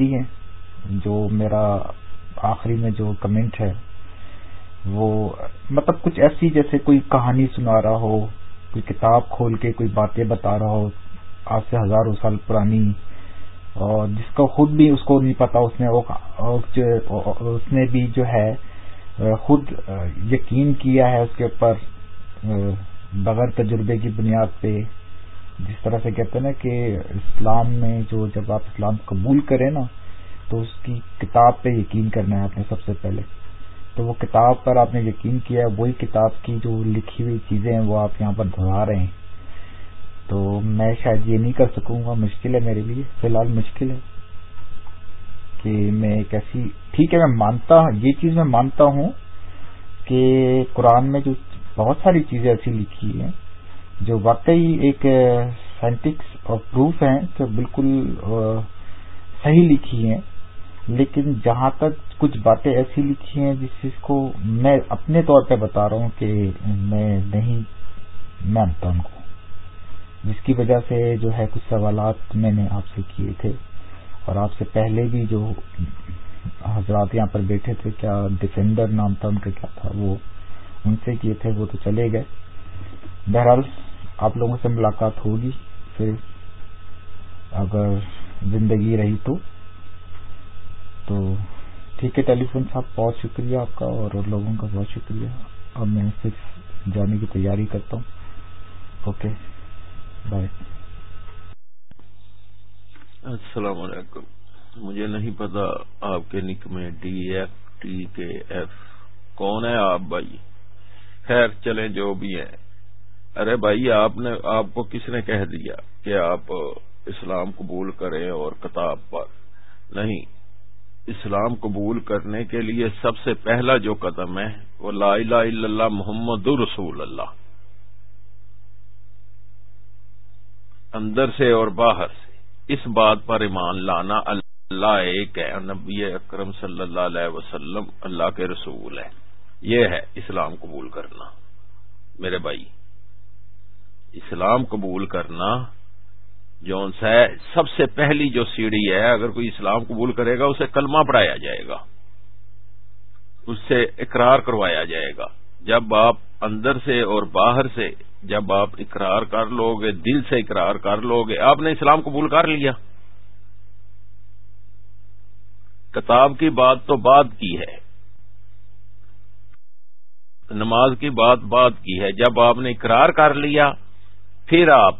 لکھتی ہیں۔ جو میرا آخری میں جو کمنٹ ہے، وہ مطلب کچھ ایسی جیسے کوئی کہانی سنا رہا ہو، کوئی کتاب کھول کے کوئی باتیں بتا رہا ہو، آج سے ہزاروں سال پرانی، اور جس کا خود بھی اس کو نہیں پتا، اس نے اس نے بھی جو ہے، خود یقین کیا ہے اس کے اوپر، بغیر تجربے کی بنیاد پہ۔ جس طرح سے کہتے ہیں نا کہ اسلام میں جو جب آپ اسلام قبول کریں نا، تو اس کی کتاب پہ یقین کرنا ہے آپ نے سب سے پہلے۔ تو وہ کتاب پر آپ نے یقین کیا ہے، وہی کتاب کی جو لکھی ہوئی چیزیں ہیں، وہ آپ یہاں پر دہرا رہے ہیں۔ تو میں شاید یہ نہیں کر سکوں گا، مشکل ہے میرے لیے۔ فی الحال مشکل ہے کہ میں ایک ایسی، ٹھیک ہے، میں مانتا، یہ چیز میں مانتا ہوں کہ قرآن میں جو بہت ساری چیزیں ایسی لکھی ہیں جو واقعی ایک سائنٹکس اور پروف ہیں جو بالکل صحیح لکھی ہیں، لیکن جہاں تک کچھ باتیں ایسی لکھی ہیں جس چیز کو میں اپنے طور پہ بتا رہا ہوں کہ میں نہیں مانتا ان کو، جس کی وجہ سے جو ہے کچھ سوالات میں نے آپ سے کیے تھے، اور آپ سے پہلے بھی جو حضرات یہاں پر بیٹھے تھے، کیا ڈیفینڈر نام تھا ان کا، کیا تھا وہ ان سے کیے تھے، وہ تو چلے گئے۔ بہرحال آپ لوگوں سے ملاقات ہوگی۔ پھر اگر زندگی رہی تو۔ تو ٹھیک ہے، ٹیلی فون صاحب، بہت شکریہ آپ کا اور لوگوں کا بہت شکریہ۔ اب میں صرف جانے کی تیاری کرتا ہوں۔ Okay, bye. السلام علیکم۔ مجھے نہیں پتا آپ کے نک میں D F T K F کون ہے آپ بھائی؟ خیر، چلیں جو بھی ہیں ارے بھائی، آپ نے، آپ کو کس نے کہہ دیا کہ آپ اسلام قبول کریں اور کتاب پر؟ نہیں، اسلام قبول کرنے کے لیے سب سے پہلا جو قدم ہے وہ لا الہ الا اللہ محمد رسول اللہ۔ اندر سے اور باہر سے۔ اس بات پر ایمان لانا اللہ ایک ہے، نبی اکرم صلی اللہ علیہ وسلم اللہ کے رسول ہے یہ ہے اسلام قبول کرنا۔ میرے بھائی اسلام قبول کرنا جون سا ہے سب سے پہلی جو سیڑھی ہے، اگر کوئی اسلام قبول کرے گا، اسے کلمہ پڑھایا جائے گا۔ اس سے اقرار کروایا جائے گا۔ جب آپ اندر سے اور باہر سے جب آپ اقرار کر لو گے، دل سے اقرار کر لو گے، آپ نے اسلام قبول کر لیا۔ کتاب کی بات تو بات کی ہے۔ نماز کی بات بات کی ہے۔ جب آپ نے اقرار کر لیا پھر آپ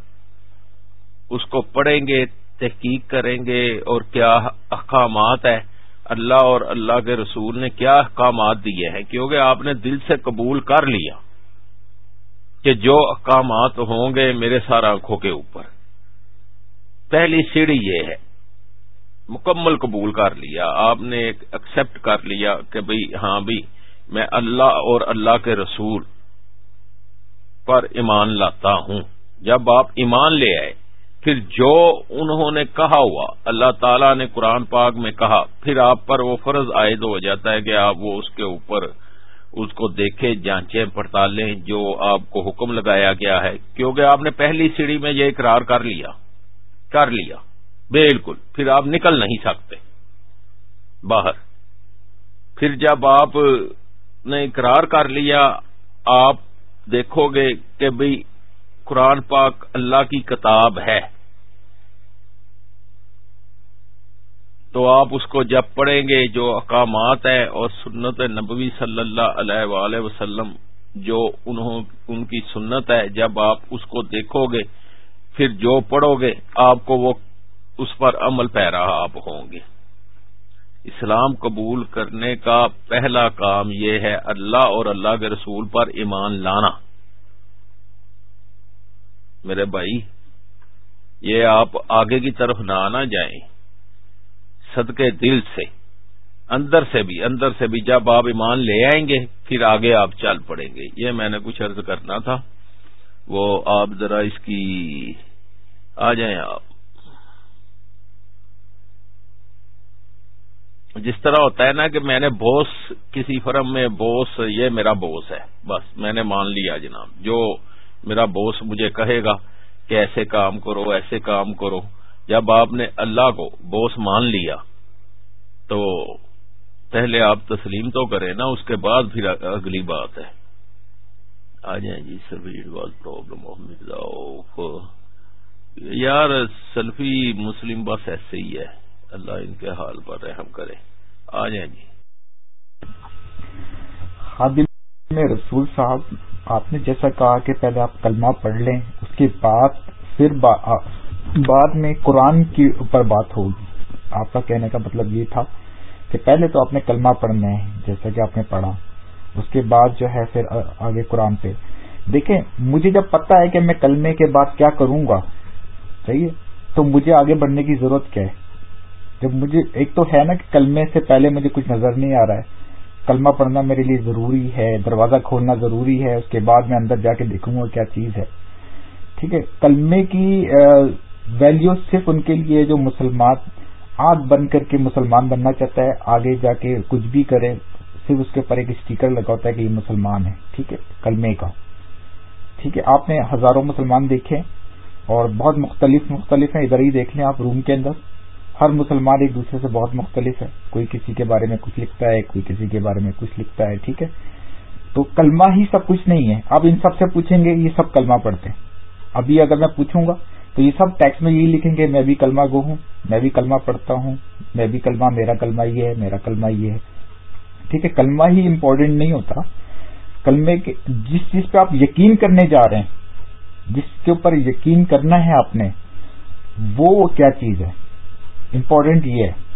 اس کو پڑھیں گے، تحقیق کریں گے اور کیا احکامات ہے اللہ اور اللہ کے رسول نے کیا احکامات دیے ہیں؟ کیونکہ آپ نے دل سے قبول کر لیا کہ جو احکامات ہوں گے میرے سارا آنکھوں کے اوپر۔ پہلی سیڑھی یہ ہے، مکمل قبول کر لیا، آپ نے ایکسپٹ کر لیا کہ بھئی ہاں بھی میں اللہ اور اللہ کے رسول پر ایمان لاتا ہوں۔ جب آپ ایمان لے آئے، پھر جو انہوں نے کہا ہوا، اللہ تعالیٰ نے قرآن پاک میں کہا، پھر آپ پر وہ فرض عائد ہو جاتا ہے کہ آپ وہ اس کے اوپر اس کو دیکھیں جانچیں پڑتالیں جو آپ کو حکم لگایا گیا ہے۔ کیونکہ آپ نے پہلی سیڑھی میں یہ اقرار کر لیا کر لیا۔ بالکل، پھر آپ نکل نہیں سکتے۔ باہر۔ پھر جب آپ نے اقرار کر لیا، آپ دیکھو گے کہ بھئی قرآن پاک اللہ کی کتاب ہے۔ تو آپ اس کو جب پڑھیں گے، جو اقامات ہیں اور سنت نبوی صلی اللہ علیہ وآلہ وسلم، جو انہوں، ان کی سنت ہے، جب آپ اس کو دیکھو گے، پھر جو پڑھو گے، آپ کو وہ اس پر عمل پیرا آپ ہوں گے۔ اسلام قبول کرنے کا پہلا کام یہ ہے اللہ اور اللہ کے رسول پر ایمان لانا۔ میرے بھائی، یہ آپ آگے کی طرف نہ آنا جائیں۔ صدقے دل سے، اندر سے بھی، اندر سے بھی۔ جب آپ ایمان لے آئیں گے، پھر آگے آپ چل پڑیں گے۔ یہ میں نے کچھ عرض کرنا تھا۔ وہ آپ ذرا اس کی، آ جائیں آپ۔ جس طرح ہوتا ہے نا کہ میں نے بوس، کسی فرم میں بوس، یہ میرا بوس ہے۔ بس، میں نے مان لیا جناب۔ جو میرا بوس مجھے کہے گا کہ ایسے کام کرو، ایسے کام کرو۔ جب آپ نے اللہ کو بوس مان لیا، تو پہلے آپ تسلیم تو کریں نا، اس کے بعد پھر اگلی بات ہے۔ آ جائیں جی سرویر واز پرابلم یار، سلفی مسلم بس ایسے ہی ہے۔ اللہ ان کے حال پر رحم کرے۔ آ جائیں جی۔ خادم رسول صاحب آپ نے جیسا کہا کہ پہلے آپ کلمہ پڑھ لیں، اس کے بعد پھر بعد میں قرآن کے اوپر بات ہوگی۔ آپ کا کہنے کا مطلب یہ تھا کہ پہلے تو آپ نے کلمہ پڑھنا ہے، جیسا کہ آپ نے پڑھا۔ اس کے بعد جو ہے پھر آگے قرآن پہ۔ دیکھیں، مجھے جب پتا ہے کہ میں کلمے کے بعد کیا کروں گا، صحیح ہے؟ تو مجھے آگے بڑھنے کی ضرورت کیا ہے؟ جب مجھے ایک تو ہے نا کہ کلمے سے پہلے مجھے کچھ نظر نہیں آ رہا ہے۔ کلمہ پڑھنا میرے لیے ضروری ہے، دروازہ کھولنا ضروری ہے، اس کے بعد میں اندر جا کے دیکھوں گا کیا چیز ہے۔ ٹھیک ہے، کلمے کی ویلیو صرف ان کے لیے جو مسلمان آگ بن کر کے مسلمان بننا چاہتا ہے، آگے جا کے کچھ بھی کرے، صرف اس کے اوپر ایک اسٹیکر لگا ہوتا ہے کہ یہ مسلمان ہے۔ ٹھیک ہے، کلمے کا۔ ٹھیک ہے، آپ نے ہزاروں مسلمان دیکھے اور بہت مختلف مختلف ہیں، ادھر ہی دیکھ لیں آپ، روم کے اندر۔ ہر مسلمان ایک دوسرے سے بہت مختلف ہے۔ کوئی کسی کے بارے میں کچھ لکھتا ہے، کوئی کسی کے بارے میں کچھ لکھتا ہے، ٹھیک ہے؟ تو کلمہ ہی سب کچھ نہیں ہے۔ اب ان سب سے پوچھیں گے، یہ سب کلمہ پڑھتے ہیں۔ ابھی اگر میں پوچھوں گا، تو یہ سب ٹیکس میں یہی لکھیں گے، میں بھی کلمہ گو ہوں، میں بھی کلمہ پڑھتا ہوں، میں بھی کلمہ، میرا کلمہ یہ ہے، میرا کلمہ یہ ہے۔ ٹھیک ہے، کلمہ ہی امپورٹنٹ نہیں ہوتا۔ کلمے کے، جس چیز پہ آپ یقین کرنے جا رہے ہیں، جس کے اوپر یقین کرنا ہے آپ نے، وہ کیا چیز ہے؟ امپورٹنٹ یہ ہے۔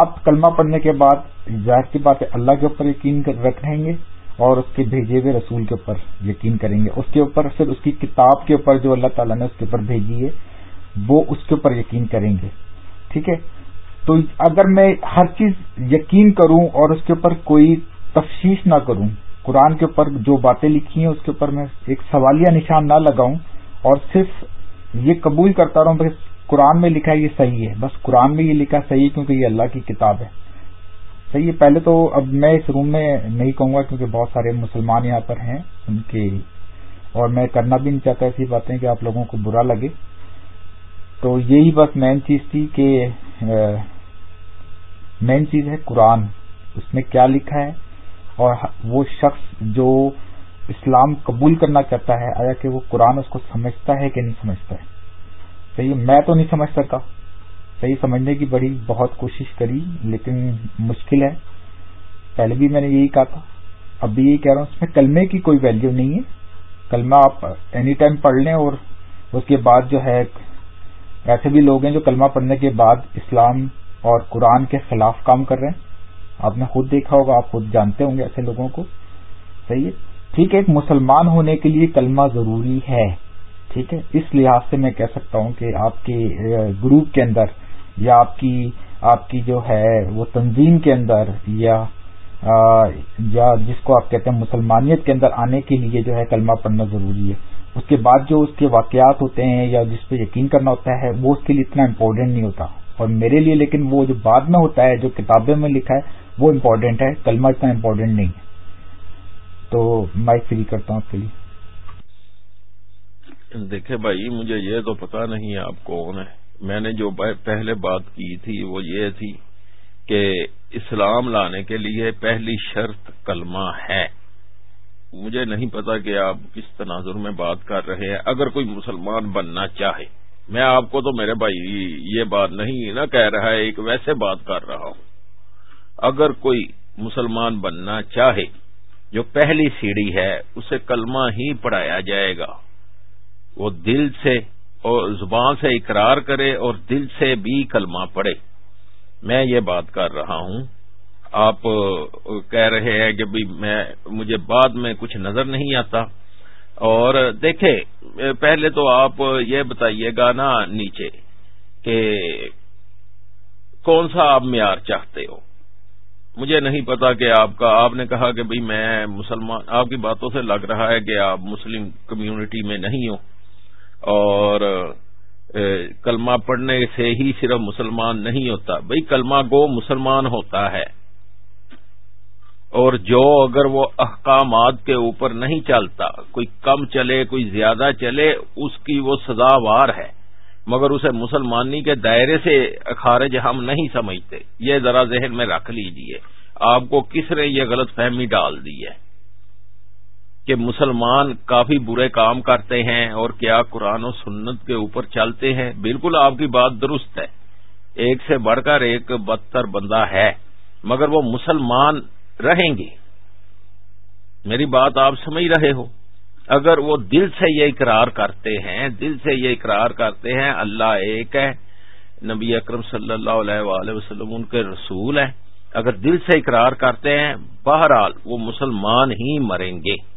آپ کلمہ پڑھنے کے بعد ظاہر کی بات ہے، اللہ کے اوپر یقین رکھیں گے اور اس کے بھیجے ہوئے رسول کے اوپر یقین کریں گے۔ اس کے اوپر پھر اس کی کتاب کے اوپر جو اللہ تعالیٰ نے اس کے اوپر بھیجی ہے، وہ اس کے اوپر یقین کریں گے۔ ٹھیک ہے؟ تو اگر میں ہر چیز یقین کروں اور اس کے اوپر کوئی تفشیش نہ کروں، قرآن کے اوپر جو باتیں لکھی ہیں، اس کے اوپر میں ایک سوالیہ نشان نہ لگاؤں اور صرف یہ قبول کرتا رہوں قرآن میں لکھا یہ صحیح ہے۔ بس قرآن میں یہ لکھا صحیح ہے کیونکہ یہ اللہ کی کتاب ہے۔ صحیح ہے، پہلے تو اب میں اس روم میں نہیں کہوں گا کیونکہ بہت سارے مسلمان یہاں پر ہیں، ان کے اور میں کرنا بھی نہیں چاہتا ایسی باتیں کہ آپ لوگوں کو برا لگے۔ تو یہی بس مین چیز تھی کہ مین چیز ہے قرآن۔ اس میں کیا لکھا ہے؟ اور وہ شخص جو اسلام قبول کرنا چاہتا ہے، آیا کہ وہ قرآن اس کو سمجھتا ہے کہ نہیں سمجھتا ہے؟ صحیح، میں تو نہیں سمجھ سکا صحیح سمجھنے کی بڑی بہت کوشش کری، لیکن مشکل ہے۔ پہلے بھی میں نے یہی کہا تھا۔ اب بھی یہی کہہ رہا ہوں، اس میں کلمے کی کوئی ویلیو نہیں ہے۔ کلمہ آپ اینی ٹائم پڑھ لیں اور اس کے بعد جو ہے، ایسے بھی لوگ ہیں جو کلمہ پڑھنے کے بعد اسلام اور قرآن کے خلاف کام کر رہے ہیں۔ آپ نے خود دیکھا ہوگا، آپ خود جانتے ہوں گے ایسے لوگوں کو۔ صحیح ہے۔ ٹھیک ہے، ایک مسلمان ہونے کے لیے کلمہ ضروری ہے۔ ٹھیک ہے؟ اس لحاظ سے میں کہہ سکتا ہوں کہ آپ کے گروپ کے اندر یا آپ کی آپ کی جو ہے وہ تنظیم کے اندر یا یا جس کو آپ کہتے ہیں مسلمانیت کے اندر آنے کے لیے جو ہے کلمہ پڑھنا ضروری ہے۔ اس کے بعد جو اس کے واقعات ہوتے ہیں یا جس پہ یقین کرنا ہوتا ہے وہ اس کے لیے اتنا امپورٹنٹ نہیں ہوتا۔ اور میرے لیے لیکن وہ جو بعد میں ہوتا ہے جو کتابیں میں لکھا ہے وہ امپورٹنٹ ہے، کلمہ اتنا امپورٹنٹ نہیں ہے۔ تو مائک فری کرتا ہوں آپ کے لیے۔ دیکھے بھائی، مجھے یہ تو پتا نہیں آپ کون ہے میں نے جو پہلے بات کی تھی، وہ یہ تھی کہ اسلام لانے کے لیے پہلی شرط کلمہ ہے۔ مجھے نہیں پتا کہ آپ کس تناظر میں بات کر رہے ہیں۔ اگر کوئی مسلمان بننا چاہے، میں آپ کو تو میرے بھائی یہ بات نہیں نہ کہہ رہا ہے، ایک ویسے بات کر رہا ہوں۔ اگر کوئی مسلمان بننا چاہے، جو پہلی سیڑھی ہے، اسے کلمہ ہی پڑھایا جائے گا۔ وہ دل سے اور زبان سے اقرار کرے اور دل سے بھی کلمہ پڑھے۔ میں یہ بات کر رہا ہوں۔ آپ کہہ رہے ہیں کہ میں، مجھے بعد میں کچھ نظر نہیں آتا۔ اور دیکھیں، پہلے تو آپ یہ بتائیے گا نا نیچے کہ کون سا آپ معیار چاہتے ہو؟ مجھے نہیں پتا کہ آپ کا، آپ نے کہا کہ بھائی میں مسلمان، آپ کی باتوں سے لگ رہا ہے کہ آپ مسلم کمیونٹی میں نہیں ہو۔ اور کلمہ پڑھنے سے ہی صرف مسلمان نہیں ہوتا۔ بھئی کلمہ گو مسلمان ہوتا ہے۔ اور جو اگر وہ احکامات کے اوپر نہیں چلتا، کوئی کم چلے، کوئی زیادہ چلے، اس کی وہ سزا وار ہے۔ مگر اسے مسلمانی کے دائرے سے خارج ہم نہیں سمجھتے۔ یہ ذرا ذہن میں رکھ لیجیے۔ آپ کو کس نے یہ غلط فہمی ڈال دی ہے؟ کہ مسلمان کافی برے کام کرتے ہیں اور کیا قرآن و سنت کے اوپر چلتے ہیں؟ بالکل آپ کی بات درست ہے۔ ایک سے بڑھ کر ایک بدتر بندہ ہے، مگر وہ مسلمان رہیں گے۔ میری بات آپ سمجھ رہے ہو۔ اگر وہ دل سے یہ اقرار کرتے ہیں، دل سے یہ اقرار کرتے ہیں، اللہ ایک ہے، نبی اکرم صلی اللہ علیہ وآلہ وسلم ان کے رسول ہیں۔ اگر دل سے اقرار کرتے ہیں، بہرحال وہ مسلمان ہی مریں گے۔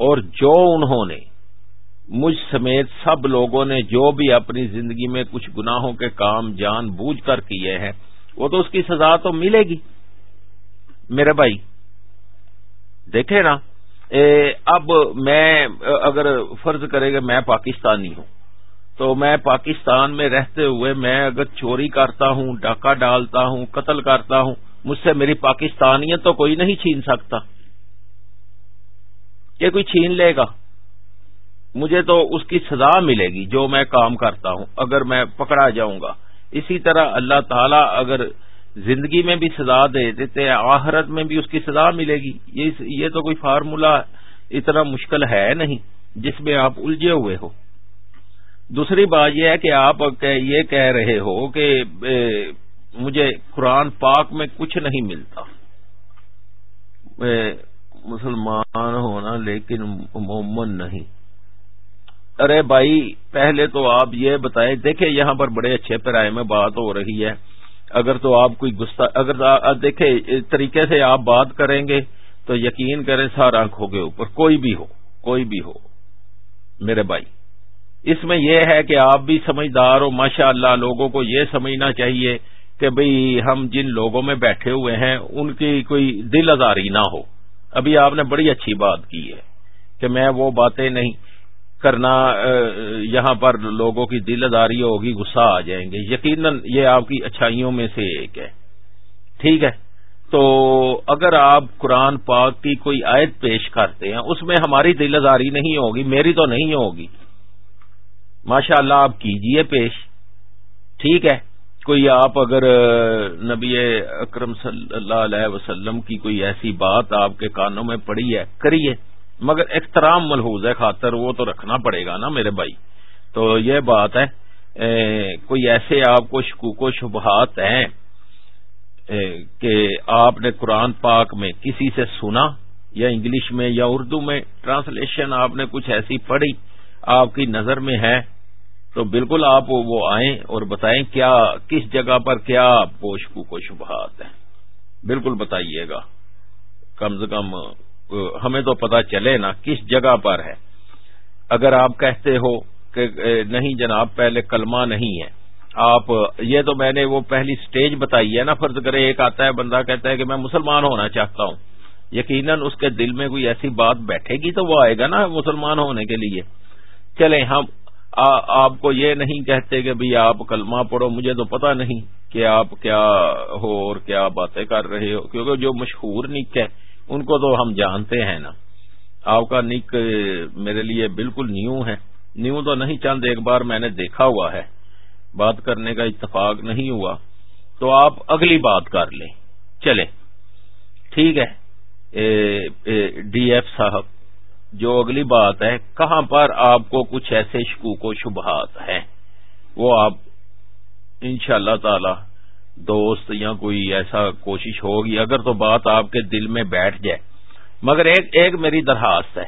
اور جو انہوں نے مجھ سمیت سب لوگوں نے جو بھی اپنی زندگی میں کچھ گناہوں کے کام جان بوجھ کر کیے ہیں، وہ تو اس کی سزا تو ملے گی۔ میرے بھائی دیکھے نا اب میں، اگر فرض کرے گا میں پاکستانی ہوں، تو میں پاکستان میں رہتے ہوئے میں اگر چوری کرتا ہوں، ڈاکہ ڈالتا ہوں، قتل کرتا ہوں، مجھ سے میری پاکستانیت تو کوئی نہیں چھین سکتا۔ یہ کوئی چھین لے گا۔ مجھے تو اس کی سزا ملے گی جو میں کام کرتا ہوں، اگر میں پکڑا جاؤں گا۔ اسی طرح اللہ تعالی اگر زندگی میں بھی سزا دے دیتے، آخرت میں بھی اس کی سزا ملے گی۔ یہ تو کوئی فارمولا اتنا مشکل ہے نہیں جس میں آپ الجھے ہوئے ہو۔ دوسری بات یہ ہے کہ آپ یہ کہہ رہے ہو کہ مجھے قرآن پاک میں کچھ نہیں ملتا۔ مسلمان ہونا لیکن مومن نہیں۔ ارے بھائی، پہلے تو آپ یہ بتائیں، دیکھیں یہاں پر بڑے اچھے پیرائے میں بات ہو رہی ہے۔ اگر تو آپ کوئی گستا، اگر دیکھیں اس طریقے سے آپ بات کریں گے تو یقین کریں سار آنکھوں کے اوپر، کوئی بھی ہو، کوئی بھی ہو۔ میرے بھائی، اس میں یہ ہے کہ آپ بھی سمجھدار ہو ماشاء اللہ لوگوں کو یہ سمجھنا چاہیے کہ بھئی ہم جن لوگوں میں بیٹھے ہوئے ہیں، ان کی کوئی دل ازاری نہ ہو۔ ابھی آپ نے بڑی اچھی بات کی ہے کہ میں وہ باتیں نہیں کرنا یہاں پر لوگوں کی دل اداری ہوگی، غصہ آ جائیں گے۔ یقیناً یہ آپ کی اچھائیوں میں سے ایک ہے۔ ٹھیک ہے؟ تو اگر آپ قرآن پاک کی کوئی آیت پیش کرتے ہیں، اس میں ہماری دل ازاری نہیں ہوگی، میری تو نہیں ہوگی۔ ماشاء اللہ آپ کیجیے پیش۔ ٹھیک ہے؟ کوئی آپ اگر نبی اکرم صلی اللہ علیہ وسلم کی کوئی ایسی بات آپ کے کانوں میں پڑی ہے، کریے، مگر احترام ملحوظ ہے، خاطر وہ تو رکھنا پڑے گا نا میرے بھائی۔ تو یہ بات ہے کوئی ایسے آپ کو شکوک و شبہات ہیں کہ آپ نے قرآن پاک میں کسی سے سنا، یا انگلش میں یا اردو میں ٹرانسلیشن آپ نے کچھ ایسی پڑھی، آپ کی نظر میں ہے تو بالکل آپ وہ آئیں اور بتائیں کیا کس جگہ پر کیا پوشکو کو شبہات ہیں۔ بالکل بتائیے گا۔ کم سے کم ہمیں تو پتا چلے نا کس جگہ پر ہے۔ اگر آپ کہتے ہو کہ نہیں جناب، پہلے کلمہ نہیں ہے۔ آپ، یہ تو میں نے وہ پہلی سٹیج بتائی ہے نا، فرض کرے ایک آتا ہے، بندہ کہتا ہے کہ میں مسلمان ہونا چاہتا ہوں۔ یقیناً اس کے دل میں کوئی ایسی بات بیٹھے گی تو وہ آئے گا نا مسلمان ہونے کے لیے۔ چلیں ہم آپ کو یہ نہیں کہتے کہ بھئی آپ کلمہ پڑھو، مجھے تو پتا نہیں کہ آپ کیا ہو اور کیا باتیں کر رہے ہو، کیونکہ جو مشہور نک ہے، ان کو تو ہم جانتے ہیں نا۔ آپ کا نک میرے لیے بالکل نیو ہے۔ نیو تو نہیں، چند ایک بار میں نے دیکھا ہوا ہے۔ بات کرنے کا اتفاق نہیں ہوا۔ تو آپ اگلی بات کر لیں۔ چلے ٹھیک ہے۔ ڈی ایف صاحب۔ جو اگلی بات ہے، کہاں پر آپ کو کچھ ایسے شکوک و شبہات ہیں؟ وہ آپ ان شاء اللہ تعالی، دوست یا کوئی ایسا کوشش ہوگی، اگر تو بات آپ کے دل میں بیٹھ جائے۔ مگر ایک ایک میری درخواست ہے،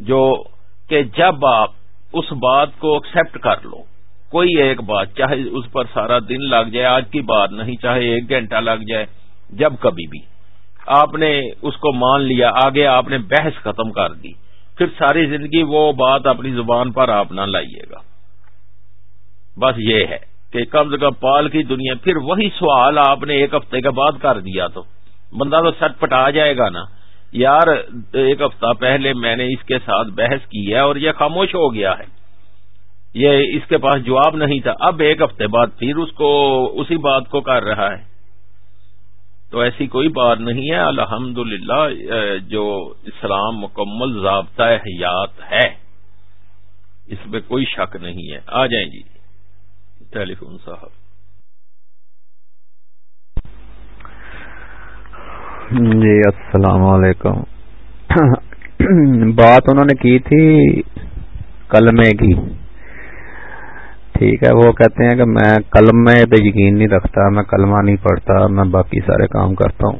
جو کہ جب آپ اس بات کو ایکسپٹ کر لو، کوئی ایک بات، چاہے اس پر سارا دن لگ جائے، آج کی بات نہیں، چاہے ایک گھنٹہ لگ جائے، جب کبھی بھی۔ آپ نے اس کو مان لیا، آگے آپ نے بحث ختم کر دی۔ پھر ساری زندگی وہ بات اپنی زبان پر آپ نہ لائیے گا۔ بس یہ ہے کہ کم سے کم پال کی دنیا، پھر وہی سوال آپ نے ایک ہفتے کے بعد کر دیا تو۔ بندہ تو سٹ پٹا جائے گا نا۔ یار، ایک ہفتہ پہلے میں نے اس کے ساتھ بحث کی ہے اور یہ خاموش ہو گیا ہے۔ یہ اس کے پاس جواب نہیں تھا۔ اب ایک ہفتے بعد پھر اس کو، اسی بات کو کر رہا ہے۔ تو ایسی کوئی بات نہیں ہے۔ الحمد جو اسلام مکمل ضابطہ حیات ہے، اس میں کوئی شک نہیں ہے۔ آ جائیں جی۔ ٹیلی فون صاحب۔ جی السلام علیکم۔ بات انہوں نے کی تھی کلمے کی۔ ٹھیک ہے، وہ کہتے ہیں کہ میں کلمے پہ یقین نہیں رکھتا، میں کلمہ نہیں پڑھتا، میں باقی سارے کام کرتا ہوں۔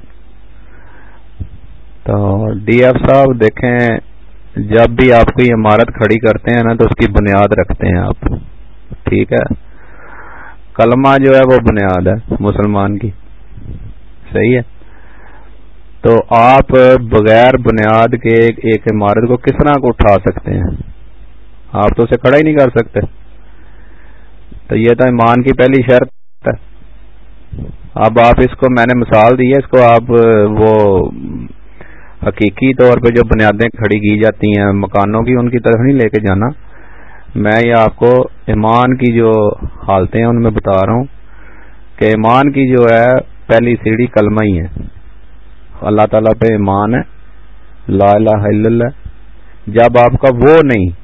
تو ڈی ایف صاحب دیکھیں، جب بھی آپ کوئی عمارت کھڑی کرتے ہیں نا تو اس کی بنیاد رکھتے ہیں آپ۔ ٹھیک ہے۔ کلمہ جو ہے وہ بنیاد ہے مسلمان کی۔ صحیح ہے۔ تو آپ بغیر بنیاد کے ایک عمارت کو کس طرح کو اٹھا سکتے ہیں؟ آپ تو اسے کھڑا ہی نہیں کر سکتے۔ تو یہ تو ایمان کی پہلی شرط ہے۔ اب آپ اس کو میں نے مثال دی ہے، اس کو آپ، وہ حقیقی طور پہ جو بنیادیں کھڑی کی جاتی ہیں، مکانوں کی، ان کی طرف نہیں لے کے جانا۔ میں یہ آپ کو ایمان کی جو حالتیں ہیں، ان میں بتا رہا ہوں کہ ایمان کی جو ہے، پہلی سیڑھی کلمہ ہی ہے۔ اللہ تعالیٰ پہ ایمان ہے، لا الہ الا اللہ۔ جب آپ کا وہ نہیں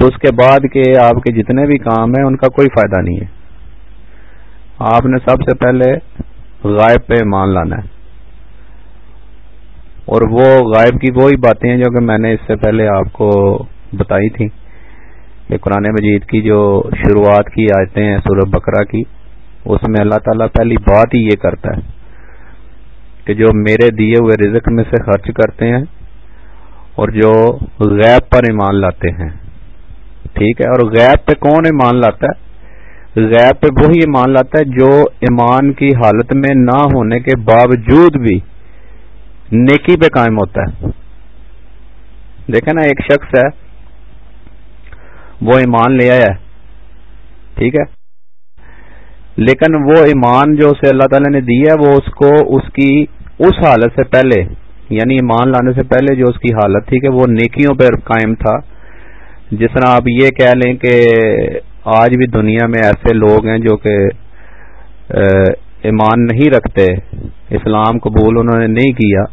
تو اس کے بعد کے آپ کے جتنے بھی کام ہیں ان کا کوئی فائدہ نہیں ہے۔ آپ نے سب سے پہلے غائب پہ ایمان لانا ہے۔ اور وہ غائب کی وہی باتیں ہیں جو کہ میں نے اس سے پہلے آپ کو بتائی تھی کہ قرآن مجید کی جو شروعات کی آیتیں ہیں، سورہ بکرا کی، اس میں اللہ تعالیٰ پہلی بات ہی یہ کرتا ہے کہ جو میرے دیے ہوئے رزق میں سے خرچ کرتے ہیں اور جو غیب پر ایمان لاتے ہیں۔ ٹھیک ہے، اور غیب پہ کون ایمان لاتا ہے؟ غیب پہ وہی ایمان لاتا ہے جو ایمان کی حالت میں نہ ہونے کے باوجود بھی نیکی پہ قائم ہوتا ہے۔ دیکھیں نا، ایک شخص ہے، وہ ایمان لے آیا ہے۔ ٹھیک ہے۔ لیکن وہ ایمان جو اسے اللہ تعالی نے دی ہے، وہ اس کو اس کی اس حالت سے پہلے یعنی ایمان لانے سے پہلے جو اس کی حالت تھی کہ وہ نیکیوں پر قائم تھا جس طرح آپ یہ کہہ لیں کہ آج بھی دنیا میں ایسے لوگ ہیں جو کہ ایمان نہیں رکھتے، اسلام قبول انہوں نے نہیں کیا،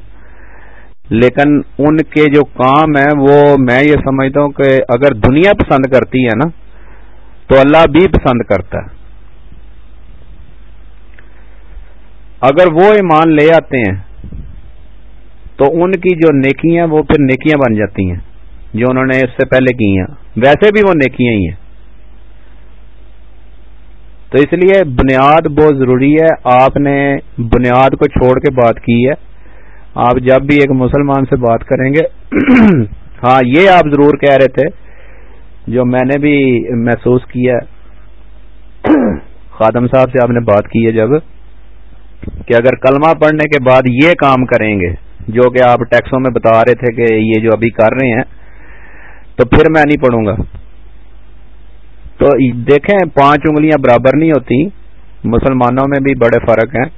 لیکن ان کے جو کام ہے وہ میں یہ سمجھتا ہوں کہ اگر دنیا پسند کرتی ہے نا، تو اللہ بھی پسند کرتا ہے۔ اگر وہ ایمان لے آتے ہیں، تو ان کی جو نیکیاں وہ پھر نیکیاں بن جاتی ہیں۔ جو انہوں نے اس سے پہلے کی ہیں۔ ویسے بھی وہ نیکیاں ہی ہیں۔ تو اس لیے بنیاد بہت ضروری ہے۔ آپ نے بنیاد کو چھوڑ کے بات کی ہے۔ آپ جب بھی ایک مسلمان سے بات کریں گے ہاں یہ آپ ضرور کہہ رہے تھے، جو میں نے بھی محسوس کیا خادم صاحب سے آپ نے بات کی ہے جب، کہ اگر کلمہ پڑھنے کے بعد یہ کام کریں گے، جو کہ آپ ٹیکسوں میں بتا رہے تھے کہ یہ جو ابھی کر رہے ہیں تو پھر میں نہیں پڑھوں گا۔ تو دیکھیں، پانچ انگلیاں برابر نہیں ہوتی۔ مسلمانوں میں بھی بڑے فرق ہیں۔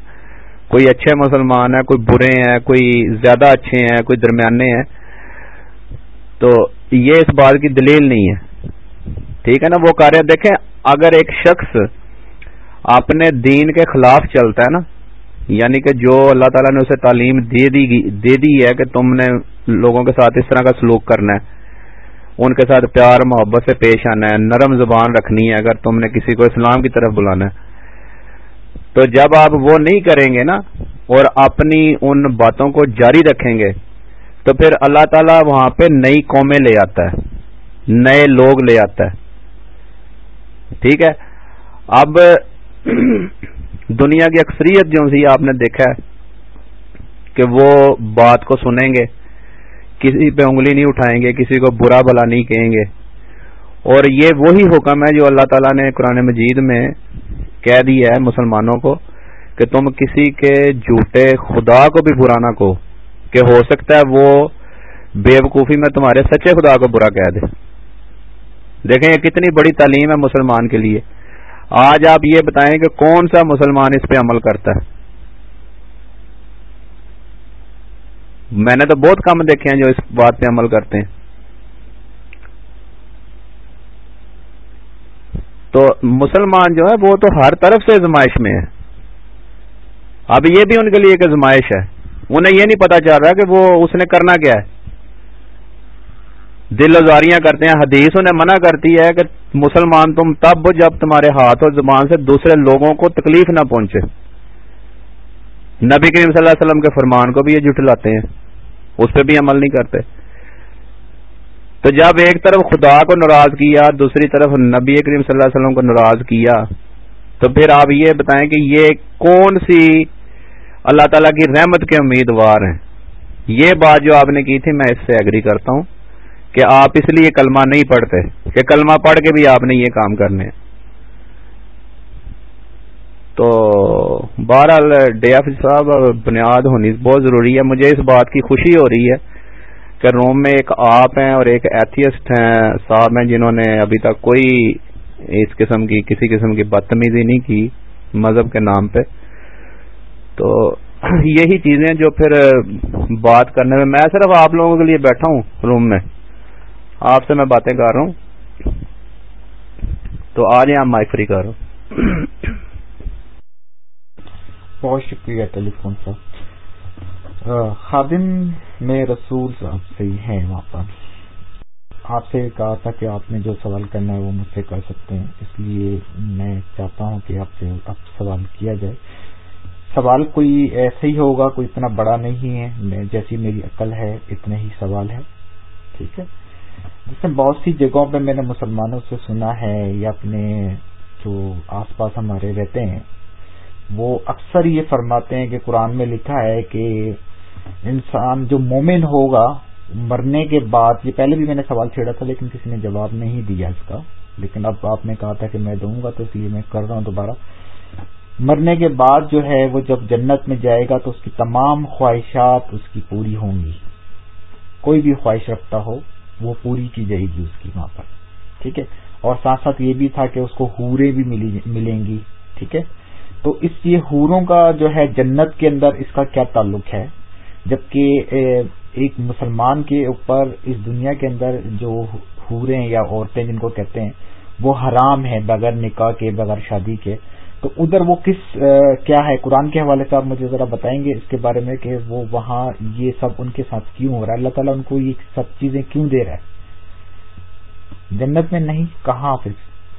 کوئی اچھے مسلمان ہیں، کوئی برے ہیں، کوئی زیادہ اچھے ہیں، کوئی درمیانے ہیں۔ تو یہ اس بات کی دلیل نہیں ہے۔ ٹھیک ہے نا، وہ کہہ رہے دیکھیں، اگر ایک شخص اپنے دین کے خلاف چلتا ہے نا یعنی کہ جو اللہ تعالیٰ نے اسے تعلیم دے دی دے دی ہے کہ تم نے لوگوں کے ساتھ اس طرح کا سلوک کرنا ہے ان کے ساتھ پیار، محبت سے پیش آنا ہے، نرم زبان رکھنی ہے، اگر تم نے کسی کو اسلام کی طرف بلانا ہے۔ تو جب آپ وہ نہیں کریں گے نا، اور اپنی ان باتوں کو جاری رکھیں گے، تو پھر اللہ تعالیٰ وہاں پہ نئی قومیں لے آتا ہے، نئے لوگ لے آتا ہے۔ ٹھیک ہے؟ اب دنیا کی اکثریت جو سی آپ نے دیکھا ہے، کہ وہ بات کو سنیں گے۔ کسی پہ انگلی نہیں اٹھائیں گے، کسی کو برا بلا نہیں کہیں گے۔ اور یہ وہی حکم ہے جو اللہ تعالیٰ نے قرآن مجید میں کہہ دیا ہے مسلمانوں کو کہ تم کسی کے جھوٹے خدا کو بھی برا نہ کو کہ ہو سکتا ہے وہ بے وقوفی میں تمہارے سچے خدا کو برا کہہ دے۔ دیکھیں، یہ کتنی بڑی تعلیم ہے مسلمان کے لیے۔ آج آپ یہ بتائیں کہ کون سا مسلمان اس پہ عمل کرتا ہے؟ میں نے تو بہت کم دیکھے ہیں جو اس بات پہ عمل کرتے ہیں۔ تو مسلمان جو ہے وہ تو ہر طرف سے ازمائش میں ہے اب یہ بھی ان کے لیے ایک ازمائش ہے۔ انہیں یہ نہیں پتا چل رہا کہ وہ اس نے کرنا کیا ہے۔ دل ازاریاں کرتے ہیں، حدیث انہیں منع کرتی ہے کہ مسلمان تم تب جب تمہارے ہاتھ اور زبان سے دوسرے لوگوں کو تکلیف نہ پہنچے۔ نبی کریم صلی اللہ علیہ وسلم کے فرمان کو بھی یہ جٹلاتے ہیں۔ اس پہ بھی عمل نہیں کرتے۔ تو جب ایک طرف خدا کو ناراض کیا، دوسری طرف نبی کریم صلی اللہ علیہ وسلم کو ناراض کیا، تو پھر آپ یہ بتائیں کہ یہ کون سی اللہ تعالی کی رحمت کے امیدوار ہیں؟ یہ بات جو آپ نے کی تھی، میں اس سے ایگری کرتا ہوں کہ آپ اس لیے کلمہ نہیں پڑھتے، کہ کلمہ پڑھ کے بھی آپ نے یہ کام کرنے ہیں۔ تو بہرحال ڈے صاحب بنیاد ہونی بہت ضروری ہے۔ مجھے اس بات کی خوشی ہو رہی ہے کہ روم میں ایک آپ ہیں اور ایک ایتھیسٹ ہیں، صاحب ہیں، جنہوں نے ابھی تک کوئی اس قسم کی، کسی قسم کی بدتمیزی نہیں کی مذہب کے نام پہ۔ تو یہی چیزیں جو پھر بات کرنے میں میں صرف آپ لوگوں کے لیے بیٹھا ہوں روم میں۔ آپ سے میں باتیں کر رہا ہوں۔ تو آج آپ مائک فری کر رہا ہوں۔ بہت شکریہ ٹیلی فون صاحب خادم میں رسول صاحب سے ہی ہیں وہاں پر۔ آپ سے کہا تھا کہ آپ نے جو سوال کرنا ہے وہ مجھ سے کر سکتے ہیں، اس لیے میں چاہتا ہوں کہ آپ سے اب سوال کیا جائے۔ سوال کوئی ایسے ہی ہوگا، کوئی اتنا بڑا نہیں ہے۔ میں جیسی میری عقل ہے، اتنے ہی سوال ہے ٹھیک ہے؟ جس میں بہت سی جگہوں پہ میں نے مسلمانوں سے سنا ہے یا اپنے جو آس پاس ہمارے رہتے ہیں وہ اکثر یہ فرماتے ہیں کہ قرآن میں لکھا ہے کہ انسان جو مومن ہوگا، مرنے کے بعد، یہ پہلے بھی میں نے سوال چھیڑا تھا لیکن کسی نے جواب نہیں دیا اس کا۔ لیکن اب آپ نے کہا تھا کہ میں دوں گا تو اس لیے میں کر رہا ہوں دوبارہ۔ مرنے کے بعد جو ہے، وہ جب جنت میں جائے گا تو اس کی تمام خواہشات اس کی پوری ہوں گی۔ کوئی بھی خواہش رکھتا ہو، وہ پوری کی جائے گی اس کی وہاں پر۔ ٹھیک ہے؟ اور ساتھ ساتھ یہ بھی تھا کہ اس کو ہورے بھی ملیں گی۔ ٹھیک ہے؟ تو اس لیے ہوروں کا جو ہے جنت کے اندر اس کا کیا تعلق ہے؟ جبکہ ایک مسلمان کے اوپر اس دنیا کے اندر جو ہوریں یا عورتیں جن کو کہتے ہیں، وہ حرام ہیں، بغیر نکاح کے، بغیر شادی کے۔ تو ادھر وہ کس کیا ہے؟ قرآن کے حوالے سے آپ مجھے ذرا بتائیں گے اس کے بارے میں کہ وہ وہاں یہ سب ان کے ساتھ کیوں ہو رہا ہے؟ اللہ تعالیٰ ان کو یہ سب چیزیں کیوں دے رہا ہے؟ جنت میں نہیں، کہاں پھر؟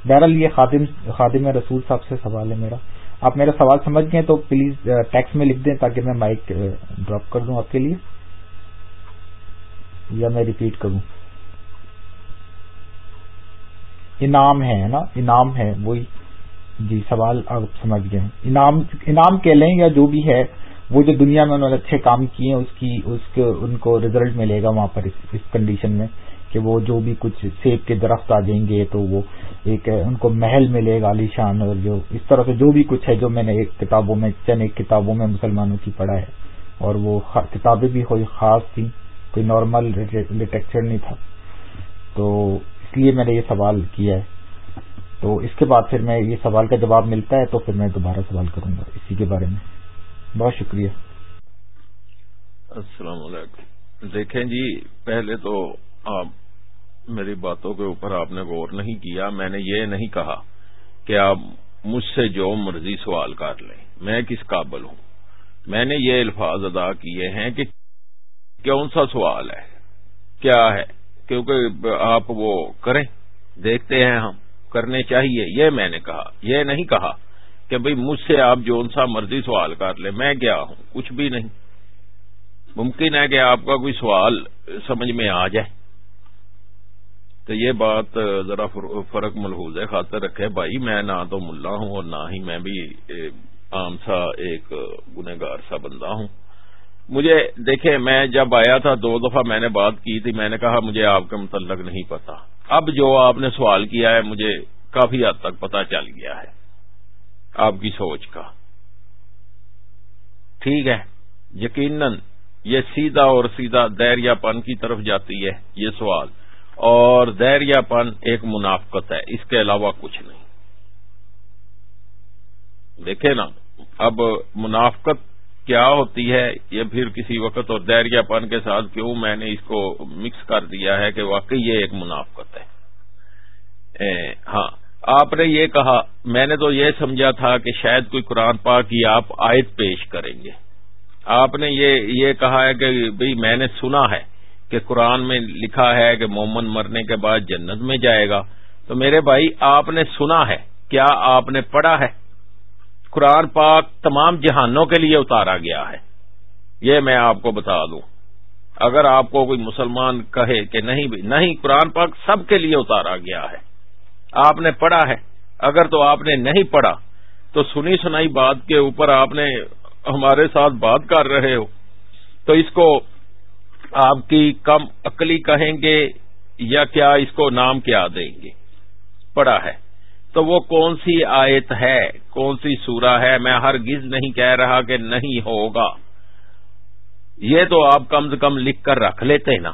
بہرحال یہ خادم خادم رسول صاحب سے سوال ہے میرا۔ آپ میرا سوال سمجھ گئے تو پلیز ٹیکس میں لکھ دیں تاکہ میں مائک ڈراپ کر دوں آپ کے لیے یا میں ریپیٹ کروں۔ انعام ہے نا؟ انعام ہے وہی۔ جی سوال آپ سمجھ گئے انعام انعام کہہ لیں یا جو بھی ہے، وہ جو دنیا میں انہوں نے اچھے کام کیے اس کی، اس کے ان کو ریزلٹ ملے گا وہاں پر اس کنڈیشن میں۔ کہ وہ جو بھی کچھ سیب کے درخت آ جائیں گے تو وہ ایک ان کو محل ملے گا علی شان اور جو اس طرح سے جو بھی کچھ ہے جو میں نے ایک کتابوں میں چند ایک کتابوں میں مسلمانوں کی پڑھا ہے اور وہ کتابیں بھی کوئی خاص تھیں، کوئی نارمل لٹریچر نہیں تھا۔ تو اس لیے میں نے یہ سوال کیا ہے۔ تو اس کے بعد پھر میں یہ سوال کا جواب ملتا ہے تو پھر میں دوبارہ سوال کروں گا اسی کے بارے میں۔ بہت شکریہ۔ السلام علیکم۔ دیکھیں جی پہلے تو آپ میری باتوں کے اوپر آپ نے غور نہیں کیا، میں نے یہ نہیں کہا کہ آپ مجھ سے جو مرضی سوال کر لیں۔ میں کس قابل ہوں؟ میں نے یہ الفاظ ادا کیے ہیں کہ کون سا سوال ہے؟ کیا ہے؟ کیونکہ آپ وہ کریں، دیکھتے ہیں ہم، کرنے چاہیے۔ یہ میں نے کہا، یہ نہیں کہا کہ بھئی مجھ سے آپ جو سا مرضی سوال کر لیں، میں کیا ہوں؟ کچھ بھی نہیں۔ ممکن ہے کہ آپ کا کوئی سوال سمجھ میں آ جائے۔ تو یہ بات ذرا فرق ملحوظ ہے، خاطر رکھے بھائی، میں نہ تو ملا ہوں اور نہ ہی میں بھی عام سا ایک گنہگار سا بندہ ہوں۔ مجھے دیکھیں، میں جب آیا تھا، دو دفعہ میں نے بات کی تھی، میں نے کہا مجھے آپ کے متعلق نہیں پتا۔ اب جو آپ نے سوال کیا ہے، مجھے کافی حد تک پتا چل گیا ہے۔ آپ کی سوچ کا۔ ٹھیک ہے، یقیناً یہ سیدھا اور سیدھا دریا پن کی طرف جاتی ہے، یہ سوال۔ اور دریا پن ایک منافقت ہے، اس کے علاوہ کچھ نہیں۔ دیکھیں نا، اب منافقت کیا ہوتی ہے، یہ پھر کسی وقت اور دریا پن کے ساتھ کیوں میں نے اس کو مکس کر دیا ہے کہ واقعی یہ ایک منافقت ہے۔ ہاں آپ نے یہ کہا، میں نے تو یہ سمجھا تھا کہ شاید کوئی قرآن پاک کی آپ آیت پیش کریں گے۔ آپ نے یہ یہ کہا ہے کہ بھئی میں نے سنا ہے۔ کہ قرآن میں لکھا ہے کہ مومن مرنے کے بعد جنت میں جائے گا، تو میرے بھائی آپ نے سنا ہے، کیا آپ نے پڑھا ہے؟ قرآن پاک تمام جہانوں کے لیے اتارا گیا ہے۔ یہ میں آپ کو بتا دوں۔ اگر آپ کو کوئی مسلمان کہے کہ نہیں بھی، نہیں، قرآن پاک سب کے لیے اتارا گیا ہے۔ آپ نے پڑھا ہے۔ اگر تو آپ نے نہیں پڑھا، تو سنی سنائی بات کے اوپر آپ نے ہمارے ساتھ بات کر رہے ہو۔ تو اس کو آپ کی کم عقلی کہیں گے یا کیا اس کو نام کیا دیں گے؟ پڑا ہے۔ تو وہ کون سی آیت ہے؟ کون سی سورہ ہے؟ میں ہر گز نہیں کہہ رہا کہ نہیں ہوگا۔ یہ تو آپ کم سے کم لکھ کر رکھ لیتے نا۔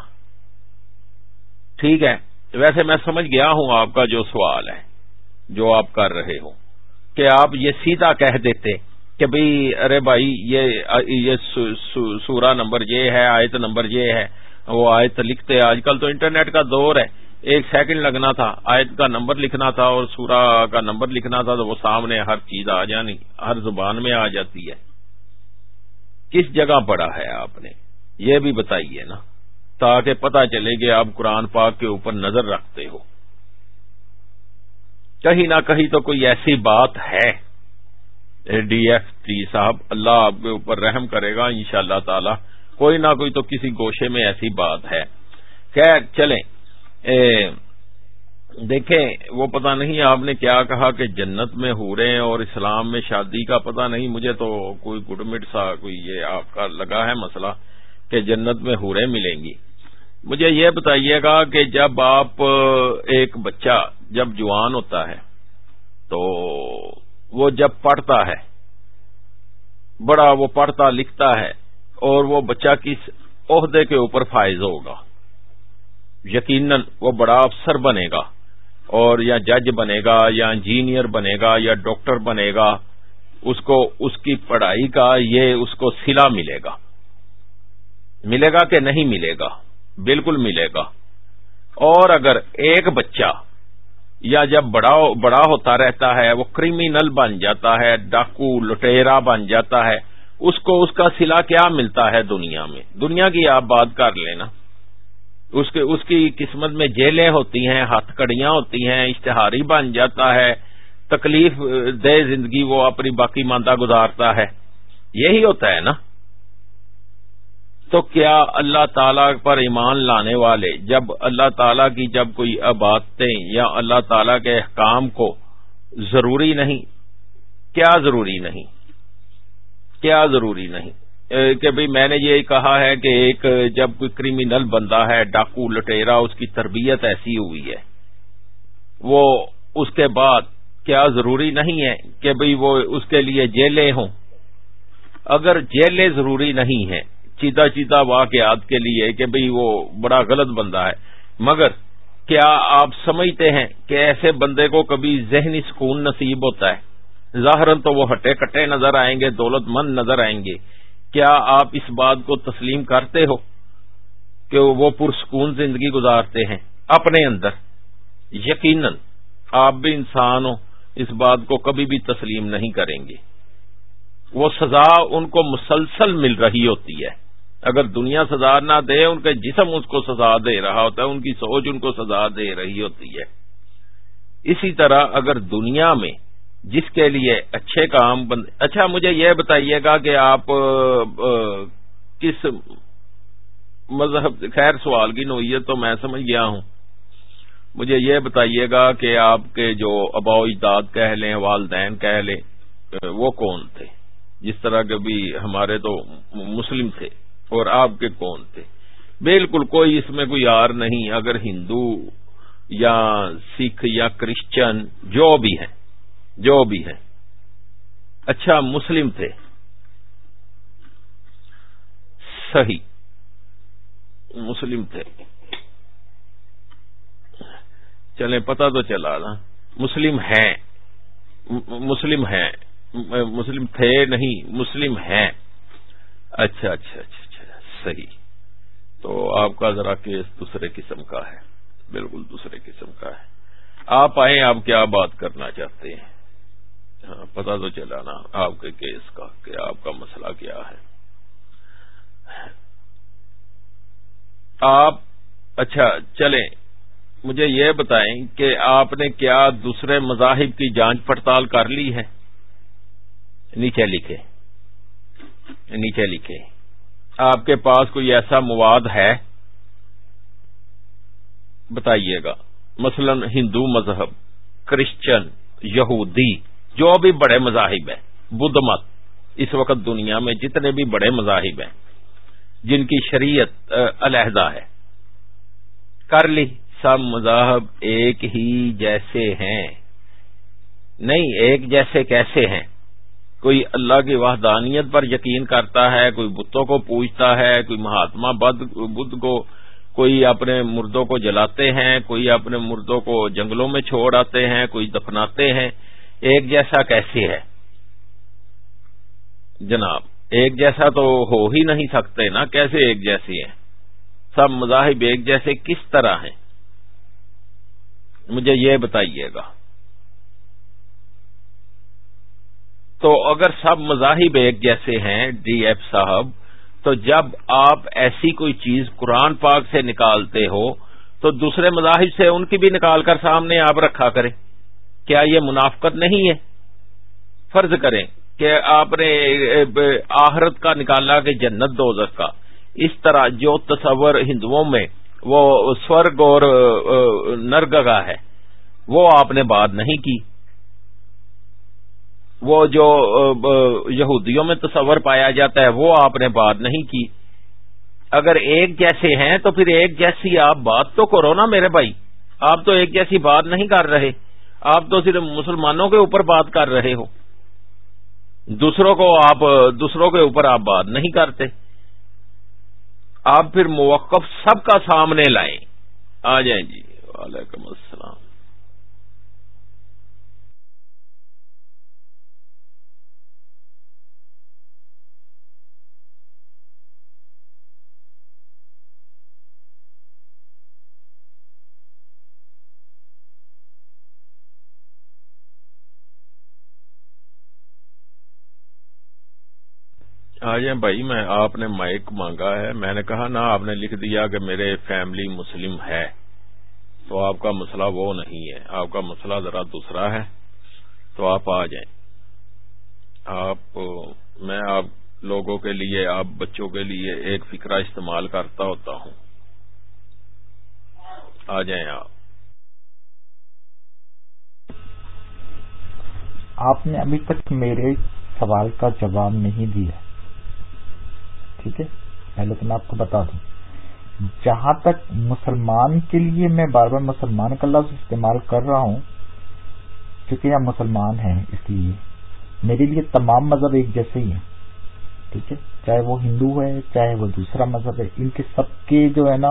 ٹھیک ہے۔ ویسے میں سمجھ گیا ہوں آپ کا جو سوال ہے، جو آپ کر رہے ہو کہ آپ یہ سیدھا کہہ دیتے۔ کہ بھئی ارے بھائی یہ سورہ نمبر یہ ہے، آیت نمبر یہ ہے، وہ آیت لکھتے آج کل تو انٹرنیٹ کا دور ہے۔ ایک سیکنڈ لگنا تھا، آیت کا نمبر لکھنا تھا اور سورہ کا نمبر لکھنا تھا تو وہ سامنے ہر چیز آ جانی، ہر زبان میں آ جاتی ہے۔ کس جگہ پڑا ہے آپ نے؟ یہ بھی بتائیے نا، تاکہ پتہ چلے کہ آپ قرآن پاک کے اوپر نظر رکھتے ہو۔ کہیں نہ کہیں تو کوئی ایسی بات ہے۔ ڈی ایف ٹی صاحب، اللہ آپ کے اوپر رحم کرے گا ان شاء اللہ تعالی۔ کوئی نہ کوئی تو کسی گوشے میں ایسی بات ہے۔ خیر، چلیں۔ دیکھیں، وہ پتہ نہیں آپ نے کیا کہا کہ جنت میں ہو رہے ہیں اور اسلام میں شادی کا پتہ نہیں۔ مجھے تو کوئی گڈ سا، کوئی یہ آپ کا لگا ہے مسئلہ کہ جنت میں ہورے ملیں گی۔ مجھے یہ بتائیے گا کہ جب آپ، ایک بچہ، جب جوان ہوتا ہے تو وہ جب پڑھتا ہے، بڑا وہ پڑھتا لکھتا ہے اور وہ بچہ کس عہدے کے اوپر فائز ہوگا۔ یقیناً وہ بڑا افسر بنے گا اور یا جج بنے گا، یا انجینئر بنے گا، یا ڈاکٹر بنے گا۔ اس کو، اس کی پڑھائی کا یہ، اس کو سلا ملے گا۔ ملے گا کہ نہیں ملے گا؟ بالکل ملے گا۔ اور اگر ایک بچہ یا جب بڑا بڑا ہوتا رہتا ہے، وہ کریمنل بن جاتا ہے، ڈاکو، لٹیرا بن جاتا ہے۔ اس کو اس کا سلا کیا ملتا ہے دنیا میں؟ دنیا کی آپ بات کر لینا۔ اس کے اس کی قسمت میں جیلیں ہوتی ہیں، ہاتھ کڑیاں ہوتی ہیں، اشتہاری بن جاتا ہے۔ تکلیف دے زندگی وہ اپنی باقی ماندہ گزارتا ہے۔ یہی ہوتا ہے نا؟ تو کیا اللہ تعالی پر ایمان لانے والے جب اللہ تعالی کی جب کوئی عبادتیں یا اللہ تعالی کے احکام کو ضروری نہیں، کیا ضروری نہیں؟ کیا ضروری نہیں؟ کہ بھئی میں نے یہ کہا ہے کہ ایک جب کوئی کریمنل بندہ ہے، ڈاکو لٹیرا، اس کی تربیت ایسی ہوئی ہے، وہ اس کے بعد کیا ضروری نہیں ہے کہ بھئی وہ اس کے لیے جیلیں ہوں؟ اگر جیلیں ضروری نہیں ہیں چیتا چیتا واقعات کے لیے کہ بھئی وہ بڑا غلط بندہ ہے۔ مگر کیا آپ سمجھتے ہیں کہ ایسے بندے کو کبھی ذہنی سکون نصیب ہوتا ہے؟ ظاہر تو وہ ہٹے کٹے نظر آئیں گے، دولت مند نظر آئیں گے۔ کیا آپ اس بات کو تسلیم کرتے ہو کہ وہ پرسکون زندگی گزارتے ہیں اپنے اندر؟ یقیناً آپ بھی انسان ہو اس بات کو کبھی بھی تسلیم نہیں کریں گے۔ وہ سزا ان کو مسلسل مل رہی ہوتی ہے۔ اگر دنیا سزا نہ دے، ان کے جسم اس کو سزا دے رہا ہوتا ہے، ان کی سوچ ان کو سزا دے رہی ہوتی ہے۔ اسی طرح اگر دنیا میں جس کے لیے اچھے کام بند اچھا مجھے یہ بتائیے گا کہ آپ کس مذہب، خیر سوال کی نوعیت تو میں سمجھ گیا ہوں۔ مجھے یہ بتائیے گا کہ آپ کے جو اباؤ اجداد کہہ لیں، والدین کہہ لیں وہ کون تھے؟ جس طرح کے بھی ہمارے تو مسلم تھے۔ اور آپ کے کون تھے؟ بالکل کوئی اس میں کوئی یار نہیں، اگر ہندو یا سکھ یا کرسچن، جو بھی ہیں، جو بھی ہیں۔ اچھا مسلم تھے۔ صحیح، مسلم تھے۔ چلیں، پتہ تو چلا نا۔ مسلم ہیں مسلم ہیں، مسلم تھے نہیں، مسلم ہیں۔ اچھا اچھا اچھا۔ صحیح۔ تو آپ کا ذرا کیس دوسرے قسم کا ہے۔ بالکل دوسرے قسم کا ہے۔ آپ آئیں، آپ کیا بات کرنا چاہتے ہیں؟ ہاں پتا تو چلا نا آپ کے کیس کا کہ آپ کا مسئلہ کیا ہے۔ آپ اچھا چلیں۔ مجھے یہ بتائیں کہ آپ نے کیا دوسرے مذاہب کی جانچ پڑتال کر لی ہے؟ نیچے لکھے۔ نیچے لکھے۔ آپ کے پاس کوئی ایسا مواد ہے؟ بتائیے گا۔ مثلا ہندو مذہب، کرسچن، یہودی، جو بھی بڑے مذاہب ہیں، بدھ مت، اس وقت دنیا میں جتنے بھی بڑے مذاہب ہیں، جن کی شریعت علیحدہ ہے۔ کر لی۔ سب مذاہب ایک ہی جیسے ہیں۔ نہیں، ایک جیسے کیسے ہیں؟ کوئی اللہ کی وحدانیت پر یقین کرتا ہے، کوئی بتوں کو پوچھتا ہے، کوئی مہاتما بدھ کو، کوئی اپنے مردوں کو جلاتے ہیں، کوئی اپنے مردوں کو جنگلوں میں چھوڑ آتے ہیں، کوئی دفناتے ہیں۔ ایک جیسا کیسے ہے؟ جناب، ایک جیسا تو ہو ہی نہیں سکتے نا، کیسے ایک جیسے ہیں؟ سب مذاہب ایک جیسے کس طرح ہیں؟ مجھے یہ بتائیے گا۔ تو اگر سب مذاہب ایک جیسے ہیں، ڈی ایف صاحب، تو جب آپ ایسی کوئی چیز قرآن پاک سے نکالتے ہو، تو دوسرے مذاہب سے ان کی بھی نکال کر سامنے آپ رکھا کریں۔ کیا یہ منافقت نہیں ہے؟ فرض کریں کہ آپ نے آہرت کا نکالا کہ جنت دو کا۔ اس طرح جو تصور ہندوؤں میں وہ سورگ اور نرگگا ہے، وہ آپ نے بات نہیں کی۔ وہ جو یہودیوں میں تصور پایا جاتا ہے، وہ آپ نے بات نہیں کی۔ اگر ایک جیسے ہیں، تو پھر ایک جیسی آپ بات تو کرو نا میرے بھائی۔ آپ تو ایک جیسی بات نہیں کر رہے۔ آپ تو صرف مسلمانوں کے اوپر بات کر رہے ہو۔ دوسروں کو آپ، دوسروں کے اوپر آپ بات نہیں کرتے۔ آپ پھر موقف سب کا سامنے لائیں۔ آ جائیں جی۔ وعلیکم السلام۔ آ جائیں بھائی، میں آپ نے مائک مانگا ہے۔ میں نے کہا نا آپ نے لکھ دیا کہ میرے فیملی مسلم ہے۔ تو آپ کا مسئلہ وہ نہیں ہے۔ آپ کا مسئلہ ذرا دوسرا ہے۔ تو آپ آ جائیں۔ آپ، میں آپ لوگوں کے لیے، آپ بچوں کے لیے ایک فکرہ استعمال کرتا ہوتا ہوں۔ آ جائیں آپ۔ آپ نے ابھی تک میرے سوال کا جواب نہیں دیا۔ ٹھیک ہے؟ پہلے تو میں آپ کو بتا دوں۔ جہاں تک مسلمان کے لیے میں بار بار مسلمان کا لفظ استعمال کر رہا ہوں کیونکہ آپ مسلمان ہیں، اس لیے۔ میرے لیے تمام مذہب ایک جیسے ہی ہیں۔ ٹھیک ہے؟ چاہے وہ ہندو ہے، چاہے وہ دوسرا مذہب ہے، ان کے سب کے جو ہے نا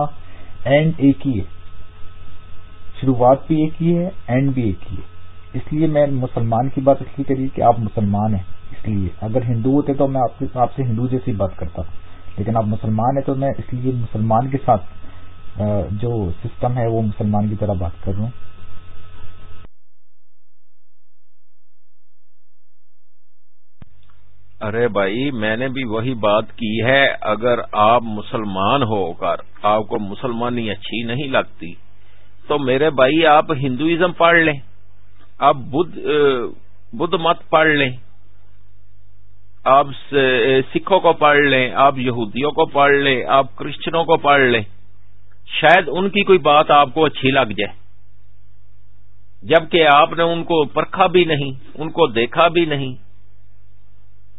اینڈ ایک ہی ہے۔ شروعات بھی ایک ہی ہے اینڈ بھی ایک ہی ہے۔ اس لیے میں مسلمان کی بات اس لیے کری کہ آپ مسلمان ہیں، اس لیے۔ اگر ہندو ہوتے تو میں آپ سے ہندو جیسی بات کرتا۔ ہوں لیکن آپ مسلمان ہیں تو میں اس لیے مسلمان کے ساتھ جو سسٹم ہے وہ مسلمان کی طرح بات کر رہا ہوں۔ ارے بھائی، میں نے بھی وہی بات کی ہے، اگر آپ مسلمان ہو کر آپ کو مسلمانی اچھی نہیں لگتی، تو میرے بھائی آپ ہندوازم پڑھ لیں، آپ بدھ مت پڑھ لیں۔ آپ سکھوں کو پڑھ لیں، آپ یہودیوں کو پڑھ لیں، آپ کرسچنوں کو پڑھ لیں، شاید ان کی کوئی بات آپ کو اچھی لگ جائے۔ جبکہ آپ نے ان کو پرکھا بھی نہیں، ان کو دیکھا بھی نہیں۔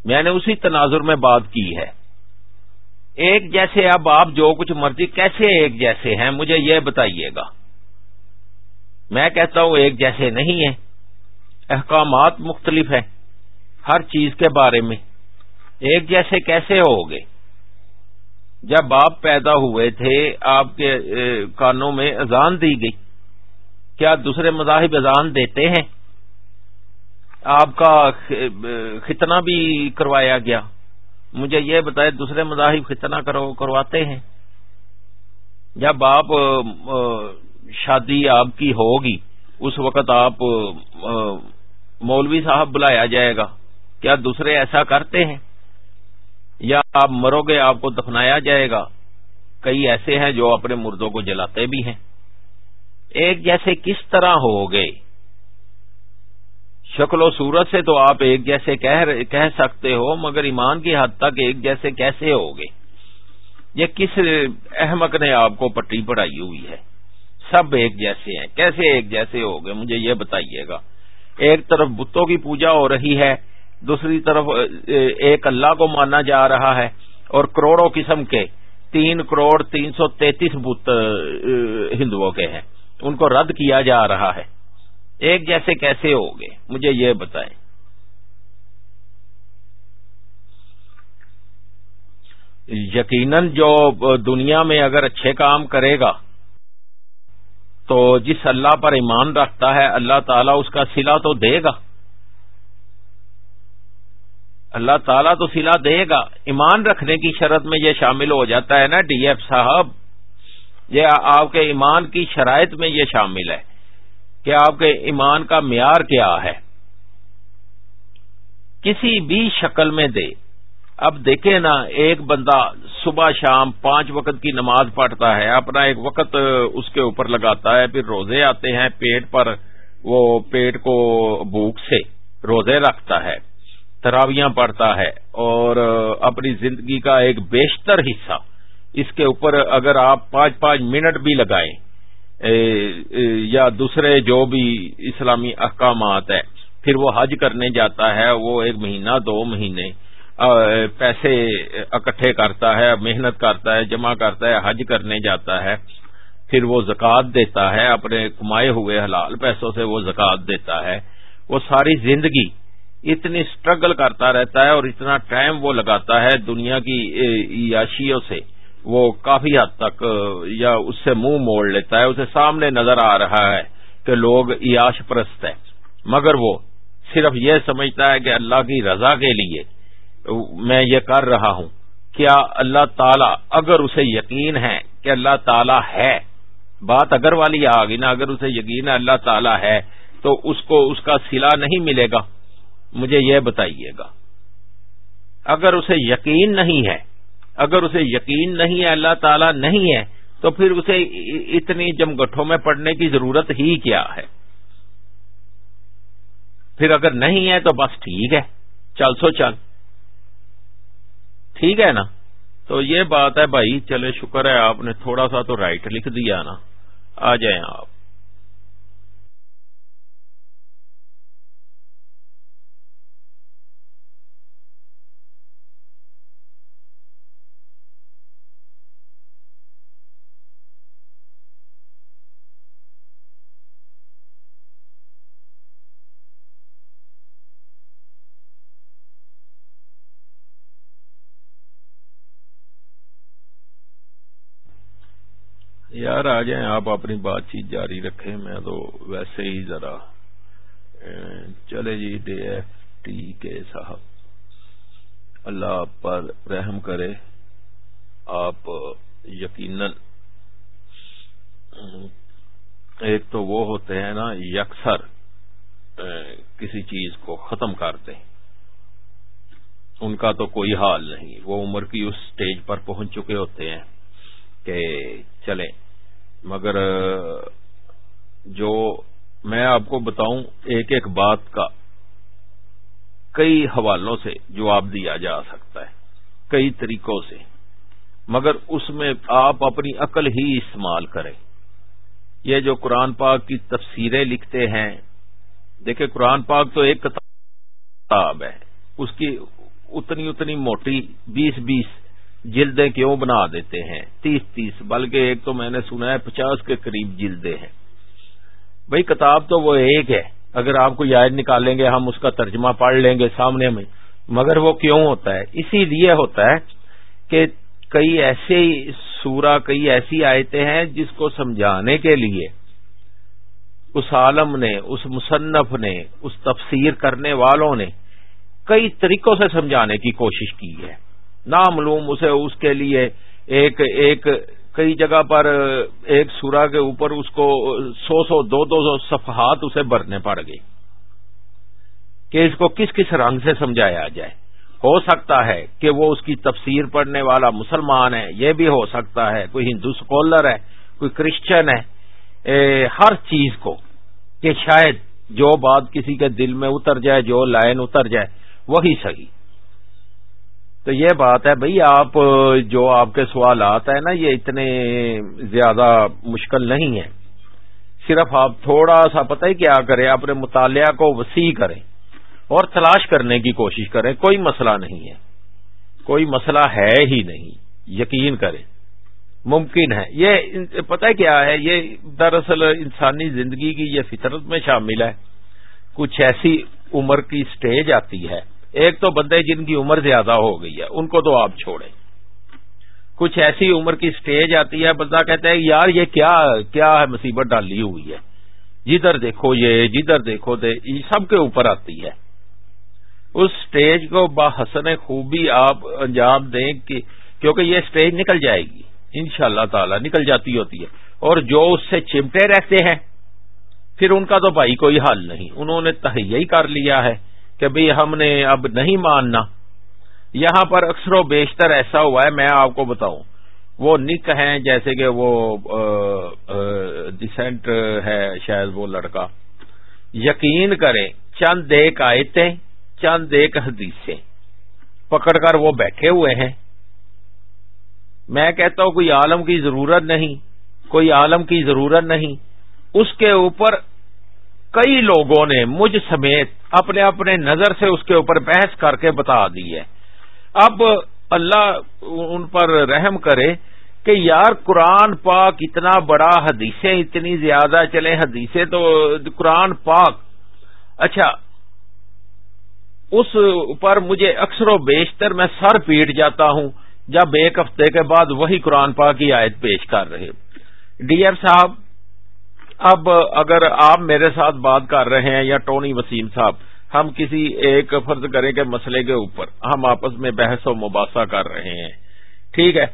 میں نے اسی تناظر میں بات کی ہے۔ ایک جیسے اب آپ جو کچھ مرضی، کیسے ایک جیسے ہیں، مجھے یہ بتائیے گا۔ میں کہتا ہوں ایک جیسے نہیں ہیں۔ احکامات مختلف ہیں ہر چیز کے بارے میں۔ ایک جیسے کیسے ہوگے؟ جب آپ پیدا ہوئے تھے، آپ کے کانوں میں اذان دی گئی۔ کیا دوسرے مذاہب اذان دیتے ہیں؟ آپ کا ختنہ بھی کروایا گیا۔ مجھے یہ بتائے دوسرے مذاہب ختنہ کرواتے ہیں؟ جب آپ شادی آپ کی ہوگی، اس وقت آپ مولوی صاحب بلایا جائے گا۔ کیا دوسرے ایسا کرتے ہیں؟ یا آپ مرو گے، آپ کو دفنایا جائے گا۔ کئی ایسے ہیں جو اپنے مردوں کو جلاتے بھی ہیں۔ ایک جیسے کس طرح ہو گئے شکل و صورت سے تو آپ ایک جیسے کہہ سکتے ہو، مگر ایمان کی حد تک ایک جیسے کیسے ہو گئے یہ کس احمق نے آپ کو پٹی پڑھائی ہوئی ہے؟ سب ایک جیسے ہیں۔ کیسے ایک جیسے ہو گئے مجھے یہ بتائیے گا۔ ایک طرف بتوں کی پوجا ہو رہی ہے دوسری طرف ایک اللہ کو مانا جا رہا ہے اور کروڑوں قسم کے، تین کروڑ تین سو تینتیس بت ہندوؤں کے ہیں۔ ان کو رد کیا جا رہا ہے۔ ایک جیسے کیسے ہو گئے مجھے یہ بتائیں۔ یقیناً جو دنیا میں اگر اچھے کام کرے گا، تو جس اللہ پر ایمان رکھتا ہے، اللہ تعالیٰ اس کا سلا تو دے گا۔ اللہ تعالیٰ تو سلا دے گا۔ ایمان رکھنے کی شرط میں یہ شامل ہو جاتا ہے نا، ڈی ایف صاحب۔ یہ آپ کے ایمان کی شرائط میں یہ شامل ہے کہ آپ کے ایمان کا معیار کیا ہے۔ کسی بھی شکل میں دے۔ اب دیکھیں نا، ایک بندہ صبح شام پانچ وقت کی نماز پڑھتا ہے، اپنا ایک وقت اس کے اوپر لگاتا ہے، پھر روزے آتے ہیں پیٹ پر، وہ پیٹ کو بھوک سے روزے رکھتا ہے۔ تراویاں پڑھتا ہے اور اپنی زندگی کا ایک بیشتر حصہ اس کے اوپر اگر آپ پانچ پانچ منٹ بھی لگائیں یا دوسرے جو بھی اسلامی احکامات ہے پھر وہ حج کرنے جاتا ہے، وہ ایک مہینہ، دو مہینے پیسے اکٹھے کرتا ہے، محنت کرتا ہے، جمع کرتا ہے، حج کرنے جاتا ہے، پھر وہ زکوٰۃ دیتا ہے، اپنے کمائے ہوئے حلال پیسوں سے وہ زکوٰۃ دیتا ہے، وہ ساری زندگی اتنی سٹرگل کرتا رہتا ہے اور اتنا ٹائم وہ لگاتا ہے دنیا کی عیاشیوں سے۔ وہ کافی حد تک، یا اس سے منہ موڑ لیتا ہے، اسے سامنے نظر آ رہا ہے کہ لوگ عیاش پرست ہے مگر وہ صرف یہ سمجھتا ہے کہ اللہ کی رضا کے لیے میں یہ کر رہا ہوں۔ کیا اللہ تعالی اگر اسے یقین ہے کہ اللہ تعالی ہے، بات اگر والی آ گئی نا، اگر اسے یقین ہے اللہ تعالی ہے، تو اس کو، اس کا سلا نہیں ملے گا۔ مجھے یہ بتائیے گا۔ اگر اسے یقین نہیں ہے، اگر اسے یقین نہیں ہے، اللہ تعالی نہیں ہے، تو پھر اسے اتنی جمگٹھوں میں پڑنے کی ضرورت ہی کیا ہے؟ پھر اگر نہیں ہے تو بس ٹھیک ہے، چل سو چل۔ ٹھیک ہے نا؟ تو یہ بات ہے بھائی، چلے شکر ہے، آپ نے تھوڑا سا تو رائٹ لکھ دیا نا۔ آ جائیں آپ۔ یار آ جائیں، آپ اپنی بات چیت جاری رکھیں، میں تو ویسے ہی ذرا چلے جی ڈے ایف ٹی کے صاحب۔ اللہ آپ پر رحم کرے۔ آپ یقیناً، ایک تو وہ ہوتے ہیں نا یکسر کسی چیز کو ختم کرتے ہیں۔ ان کا تو کوئی حال نہیں۔ وہ عمر کی اس سٹیج پر پہنچ چکے ہوتے ہیں کہ چلیں۔ مگر جو میں آپ کو بتاؤں، ایک ایک بات کا کئی حوالوں سے جواب دیا جا سکتا ہے، کئی طریقوں سے۔ مگر اس میں آپ اپنی عقل ہی استعمال کریں۔ یہ جو قرآن پاک کی تفسیریں لکھتے ہیں، دیکھیں قرآن پاک تو ایک کتاب ہے، اس کی اتنی اتنی موٹی بیس بیس جلدیں کیوں بنا دیتے ہیں؟ تیس تیس، بلکہ ایک تو میں نے سنا ہے پچاس کے قریب جلدیں ہیں۔ بھائی کتاب تو وہ ایک ہے، اگر آپ کو یاد نکالیں گے، ہم اس کا ترجمہ پڑھ لیں گے سامنے میں۔ مگر وہ کیوں ہوتا ہے؟ اسی لیے ہوتا ہے کہ کئی ایسے سورا کئی ایسی آیتیں ہیں جس کو سمجھانے کے لیے اس عالم نے، اس مصنف نے، اس تفسیر کرنے والوں نے کئی طریقوں سے سمجھانے کی کوشش کی ہے۔ ناملوم اسے اس کے لیے۔ ایک ایک کئی جگہ پر، ایک سورا کے اوپر اس کو سو سو دو دو سو صفحات اسے بھرنے پڑ گئے۔ کہ اس کو کس کس رنگ سے سمجھایا جائے۔ ہو سکتا ہے کہ وہ اس کی تفسیر پڑھنے والا مسلمان ہے، یہ بھی ہو سکتا ہے۔ کوئی ہندو اسکالر ہے، کوئی کرسچن ہے ہر چیز کو کہ شاید جو بات کسی کے دل میں اتر جائے، جو لائن اتر جائے، وہی صحیح۔ تو یہ بات ہے بھئی، آپ، جو آپ کے سوالات ہیں نا، یہ اتنے زیادہ مشکل نہیں ہے صرف آپ تھوڑا سا پتہ ہی کیا کریں، اپنے مطالعہ کو وسیع کریں اور تلاش کرنے کی کوشش کریں، کوئی مسئلہ نہیں ہے۔ کوئی مسئلہ ہے ہی نہیں، یقین کریں۔ ممکن ہے۔ یہ پتہ کیا ہے، یہ دراصل انسانی زندگی کی یہ فطرت میں شامل ہے۔ کچھ ایسی عمر کی سٹیج آتی ہے ایک تو بندے جن کی عمر زیادہ ہو گئی ہے، ان کو تو آپ چھوڑیں۔ کچھ ایسی عمر کی سٹیج آتی ہے، بندہ کہتا ہے، یار، یہ کیا کیا ہے مصیبت ڈالی ہوئی ہے؟ جدھر دیکھو یہ، جدھر دیکھو دے، یہ سب کے اوپر آتی ہے۔ اس سٹیج کو بحسن خوبی آپ انجام دیں کہ، کیونکہ یہ سٹیج نکل جائے گی۔ ان شاء اللہ تعالی نکل جاتی ہوتی ہے۔ اور جو اس سے چمٹے رہتے ہیں، پھر ان کا تو بھائی کوئی حل نہیں۔ انہوں نے تہیا ہی کر لیا ہے۔ کہ بھئی ہم نے اب نہیں ماننا۔ یہاں پر اکثر و بیشتر ایسا ہوا ہے، میں آپ کو بتاؤں۔ وہ نک ہیں جیسے کہ وہ ڈسینٹ ہے شاید وہ لڑکا۔ یقین کریں، چند ایک آیتیں، چند ایک حدیثیں۔ پکڑ کر وہ بیٹھے ہوئے ہیں۔ میں کہتا ہوں، کوئی عالم کی ضرورت نہیں، کوئی عالم کی ضرورت نہیں۔ اس کے اوپر کئی لوگوں نے مجھ سمیت اپنے اپنے نظر سے اس کے اوپر بحث کر کے بتا دی ہے۔ اب اللہ ان پر رحم کرے کہ یار قرآن پاک اتنا بڑا حدیثیں اتنی زیادہ چلے حدیثیں تو قرآن پاک۔ اچھا اس پر مجھے اکثر و بیشتر میں سر پیٹ جاتا ہوں جب ایک ہفتے کے بعد وہی قرآن پاک کی آیت پیش کر رہے۔ ڈی ایف صاحب اب اگر آپ میرے ساتھ بات کر رہے ہیں یا ٹونی وسیم صاحب، ہم کسی ایک فرض کریں کے مسئلے کے اوپر ہم آپس میں بحث و مباحثہ کر رہے ہیں، ٹھیک ہے؟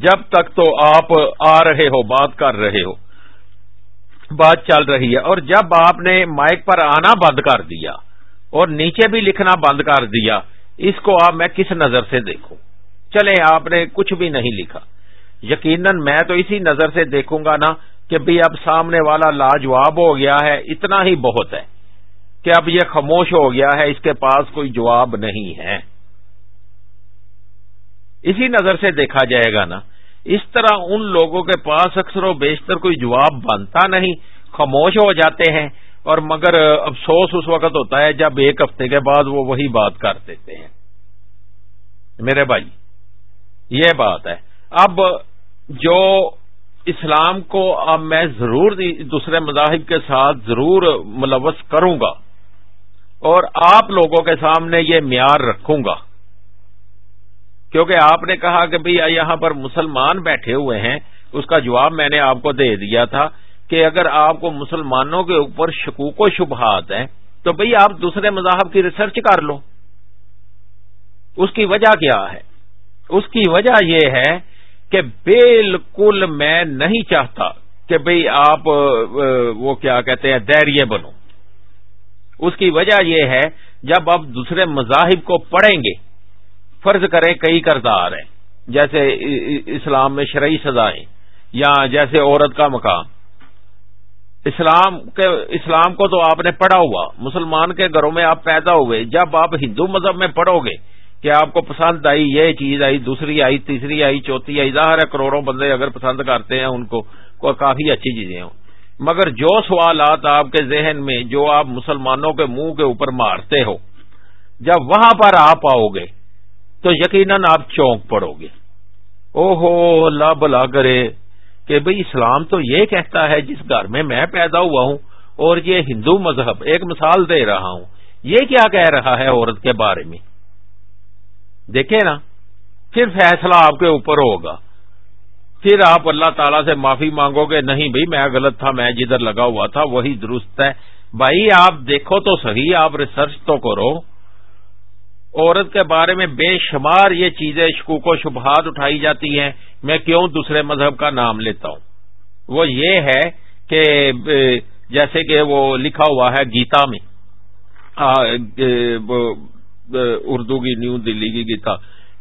جب تک تو آپ آ رہے ہو، بات کر رہے ہو، بات چل رہی ہے، اور جب آپ نے مائک پر آنا بند کر دیا اور نیچے بھی لکھنا بند کر دیا، اس کو آپ میں کس نظر سے دیکھوں؟ چلے آپ نے کچھ بھی نہیں لکھا۔ یقیناً میں تو اسی نظر سے دیکھوں گا نا کہ بھی اب سامنے والا لاجواب ہو گیا ہے، اتنا ہی بہت ہے کہ اب یہ خاموش ہو گیا ہے، اس کے پاس کوئی جواب نہیں ہے۔ اسی نظر سے دیکھا جائے گا نا، اس طرح ان لوگوں کے پاس اکثر و بیشتر کوئی جواب بنتا نہیں، خاموش ہو جاتے ہیں اور مگر افسوس اس وقت ہوتا ہے جب ایک ہفتے کے بعد وہ وہی بات کر دیتے ہیں۔ میرے بھائی، یہ بات ہے۔ اب جو اسلام کو اب میں ضرور دوسرے مذاہب کے ساتھ ضرور ملوث کروں گا اور آپ لوگوں کے سامنے یہ معیار رکھوں گا۔ کیونکہ آپ نے کہا کہ بھئی یہاں پر مسلمان بیٹھے ہوئے ہیں، اس کا جواب میں نے آپ کو دے دیا تھا کہ اگر آپ کو مسلمانوں کے اوپر شکوک و شبہات ہیں، تو بھئی آپ دوسرے مذاہب کی ریسرچ کر لو۔ اس کی وجہ کیا ہے؟ اس کی وجہ یہ ہے کہ بالکل میں نہیں چاہتا کہ بھئی آپ وہ کیا کہتے ہیں دریے بنو اس کی وجہ یہ ہے، جب آپ دوسرے مذاہب کو پڑھیں گے، فرض کریں کئی کردار ہیں، جیسے اسلام میں شرعی سزائیں، یا جیسے عورت کا مقام۔ اسلام کے، اسلام کو تو آپ نے پڑھا ہوا، مسلمان کے گھروں میں آپ پیدا ہوئے، جب آپ ہندو مذہب میں پڑھو گے کہ آپ کو پسند آئی یہ چیز، آئی دوسری، آئی تیسری، آئی چوتھی، آئی ظاہر ہے کروڑوں بندے اگر پسند کرتے ہیں ان کو کافی اچھی چیزیں ہوں۔ مگر جو سوالات آپ کے ذہن میں، جو آپ مسلمانوں کے منہ کے اوپر مارتے ہو، جب وہاں پر آپ آؤ گے، تو یقیناً آپ چونک پڑو گے۔ او ہو اللہ بلا کرے کہ بھئی اسلام تو یہ کہتا ہے، جس گھر میں میں پیدا ہوا ہوں، اور یہ ہندو مذہب، ایک مثال دے رہا ہوں، یہ کیا کہہ رہا ہے عورت کے بارے میں؟ دیکھیں نا، پھر فیصلہ آپ کے اوپر ہوگا۔ پھر آپ اللہ تعالی سے معافی مانگو گے، نہیں بھائی، میں غلط تھا، میں جدھر لگا ہوا تھا، وہی درست ہے۔ بھائی، آپ دیکھو تو صحیح، آپ ریسرچ تو کرو۔ عورت کے بارے میں بے شمار یہ چیزیں شکوک و شبہات اٹھائی جاتی ہیں۔ میں کیوں دوسرے مذہب کا نام لیتا ہوں؟ وہ یہ ہے کہ جیسے کہ وہ لکھا ہوا ہے گیتا میں۔ اردو کی نیو دلی کی گیتا،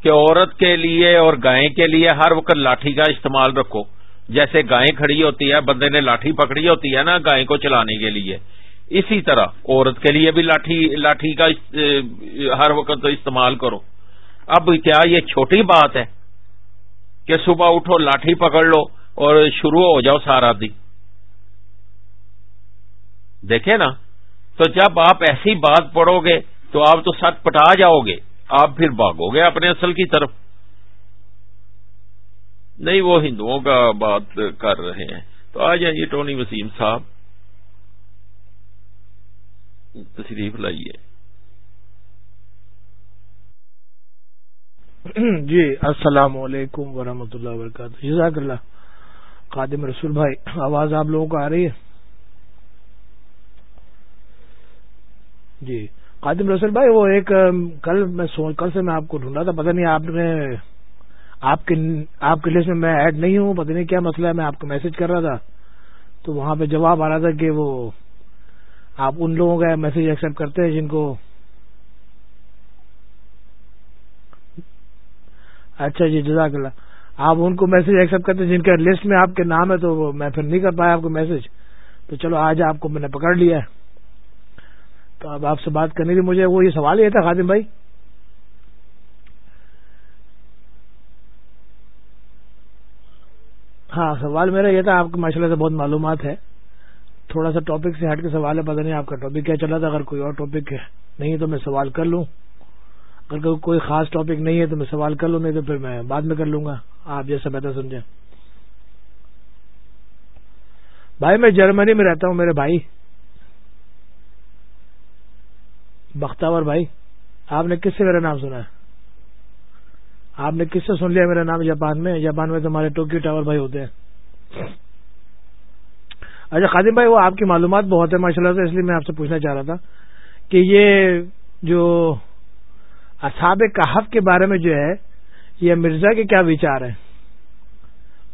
کہ عورت کے لیے اور گائے کے لیے ہر وقت لاٹھی کا استعمال رکھو۔ جیسے گائے کھڑی ہوتی ہے بندے نے لاٹھی پکڑی ہوتی ہے نا گائے کو چلانے کے لیے۔ اسی طرح عورت کے لیے بھی لاٹھی لاٹھی کا ہر وقت استعمال کرو۔ اب کیا یہ چھوٹی بات ہے کہ صبح اٹھو، لاٹھی پکڑ لو اور شروع ہو جاؤ سارا دن۔ دیکھے نا، تو جب آپ ایسی بات پڑھو گے تو آپ تو سٹ پٹا جاؤ گے، آپ پھر بھاگو گے اپنے اصل کی طرف۔ نہیں، وہ ہندوؤں کا بات کر رہے ہیں۔ تو آ جائیے ٹونی وسیم صاحب۔ تشریف لائیے۔ جی السلام علیکم ورحمۃ اللہ وبرکاتہ۔ جزاک اللہ۔ قادم رسول بھائی، آواز آپ لوگوں کو آ رہی ہے؟ جی۔ قادم رسول بھائی، وہ ایک کل میں کل سے میں آپ کو ڈھونڈا تھا، پتہ نہیں آپ نے، آپ کے آپ کے لسٹ میں میں ایڈ نہیں ہوں، پتہ نہیں کیا مسئلہ ہے، میں آپ کو میسج کر رہا تھا۔ تو وہاں پہ جواب آ رہا تھا کہ وہ، آپ ان لوگوں کا میسج ایکسپٹ کرتے ہیں جن کو۔ اچھا جی جزاک اللہ۔ آپ ان کو میسج ایکسپٹ کرتے ہیں جن کے لسٹ میں آپ کے نام ہے تو میں پھر نہیں کر پایا آپ کو میسج تو چلو، آج آپ کو میں نے پکڑ لیا ہے۔ تو اب آپ سے بات کرنی تھی، مجھے وہ یہ سوال یہ تھا خادم بھائی۔ ہاں سوال میرا یہ تھا، آپ کو ماشاء اللہ سے بہت معلومات ہے تھوڑا سا ٹاپک سے ہٹ کے سوال ہے، پتہ نہیں آپ کا ٹاپک کیا چلا تھا۔ اگر کوئی اور ٹاپک نہیں تو میں سوال کر لوں۔ اگر کوئی خاص ٹاپک نہیں ہے تو میں سوال کر لوں، نہیں تو پھر میں بعد میں کر لوں گا۔ آپ جیسا بہتر سمجھیں۔ بھائی، میں جرمنی میں رہتا ہوں، میرے بھائی۔ بختاور بھائی، آپ نے کس سے میرا نام سنا ہے؟ آپ نے کس سے سن لیا میرا نام جاپان میں؟ جاپان میں تو ہمارے ٹوکیو ٹاور بھائی ہوتے ہیں۔ اچھا خادم بھائی، وہ آپ کی معلومات بہت ہے ماشاء اللہ سے، اس لیے میں آپ سے پوچھنا چاہ رہا تھا کہ یہ جو اصحاب کہف کے بارے میں جو ہے، یہ مرزا کے کیا وچار ہیں؟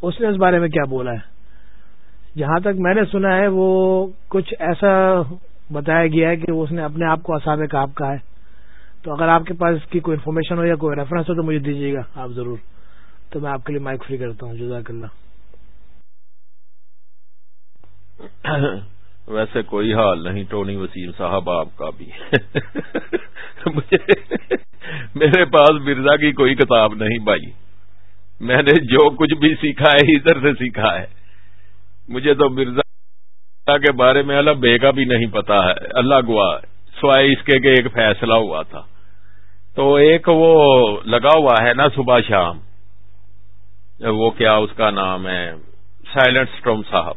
اس نے اس بارے میں کیا بولا ہے؟ جہاں تک میں نے سنا ہے، وہ کچھ ایسا بتایا گیا ہے کہ اس نے اپنے آپ کو اصاب کہف کہا ہے۔ تو اگر آپ کے پاس اس کی کوئی انفارمیشن ہو یا کوئی ریفرنس ہو تو مجھے دیجیے گا، آپ ضرور۔ تو میں آپ کے لیے مائک فری کرتا ہوں۔ جزاک اللہ۔ ویسے کوئی حال نہیں، ٹونی وسیم صاحب، آپ کا بھی۔ میرے پاس مرزا کی کوئی کتاب نہیں بھائی۔ میں نے جو کچھ بھی سیکھا ہے، ادھر سے سیکھا ہے۔ مجھے تو مرزا کے بارے میں اللہ بے کا بھی نہیں پتا ہے۔ اللہ گوا سوائے اس کے کہ ایک فیصلہ ہوا تھا۔ تو ایک وہ لگا ہوا ہے نا صبح شام۔ وہ کیا اس کا نام ہے؟ سائلنٹ اسٹروم صاحب۔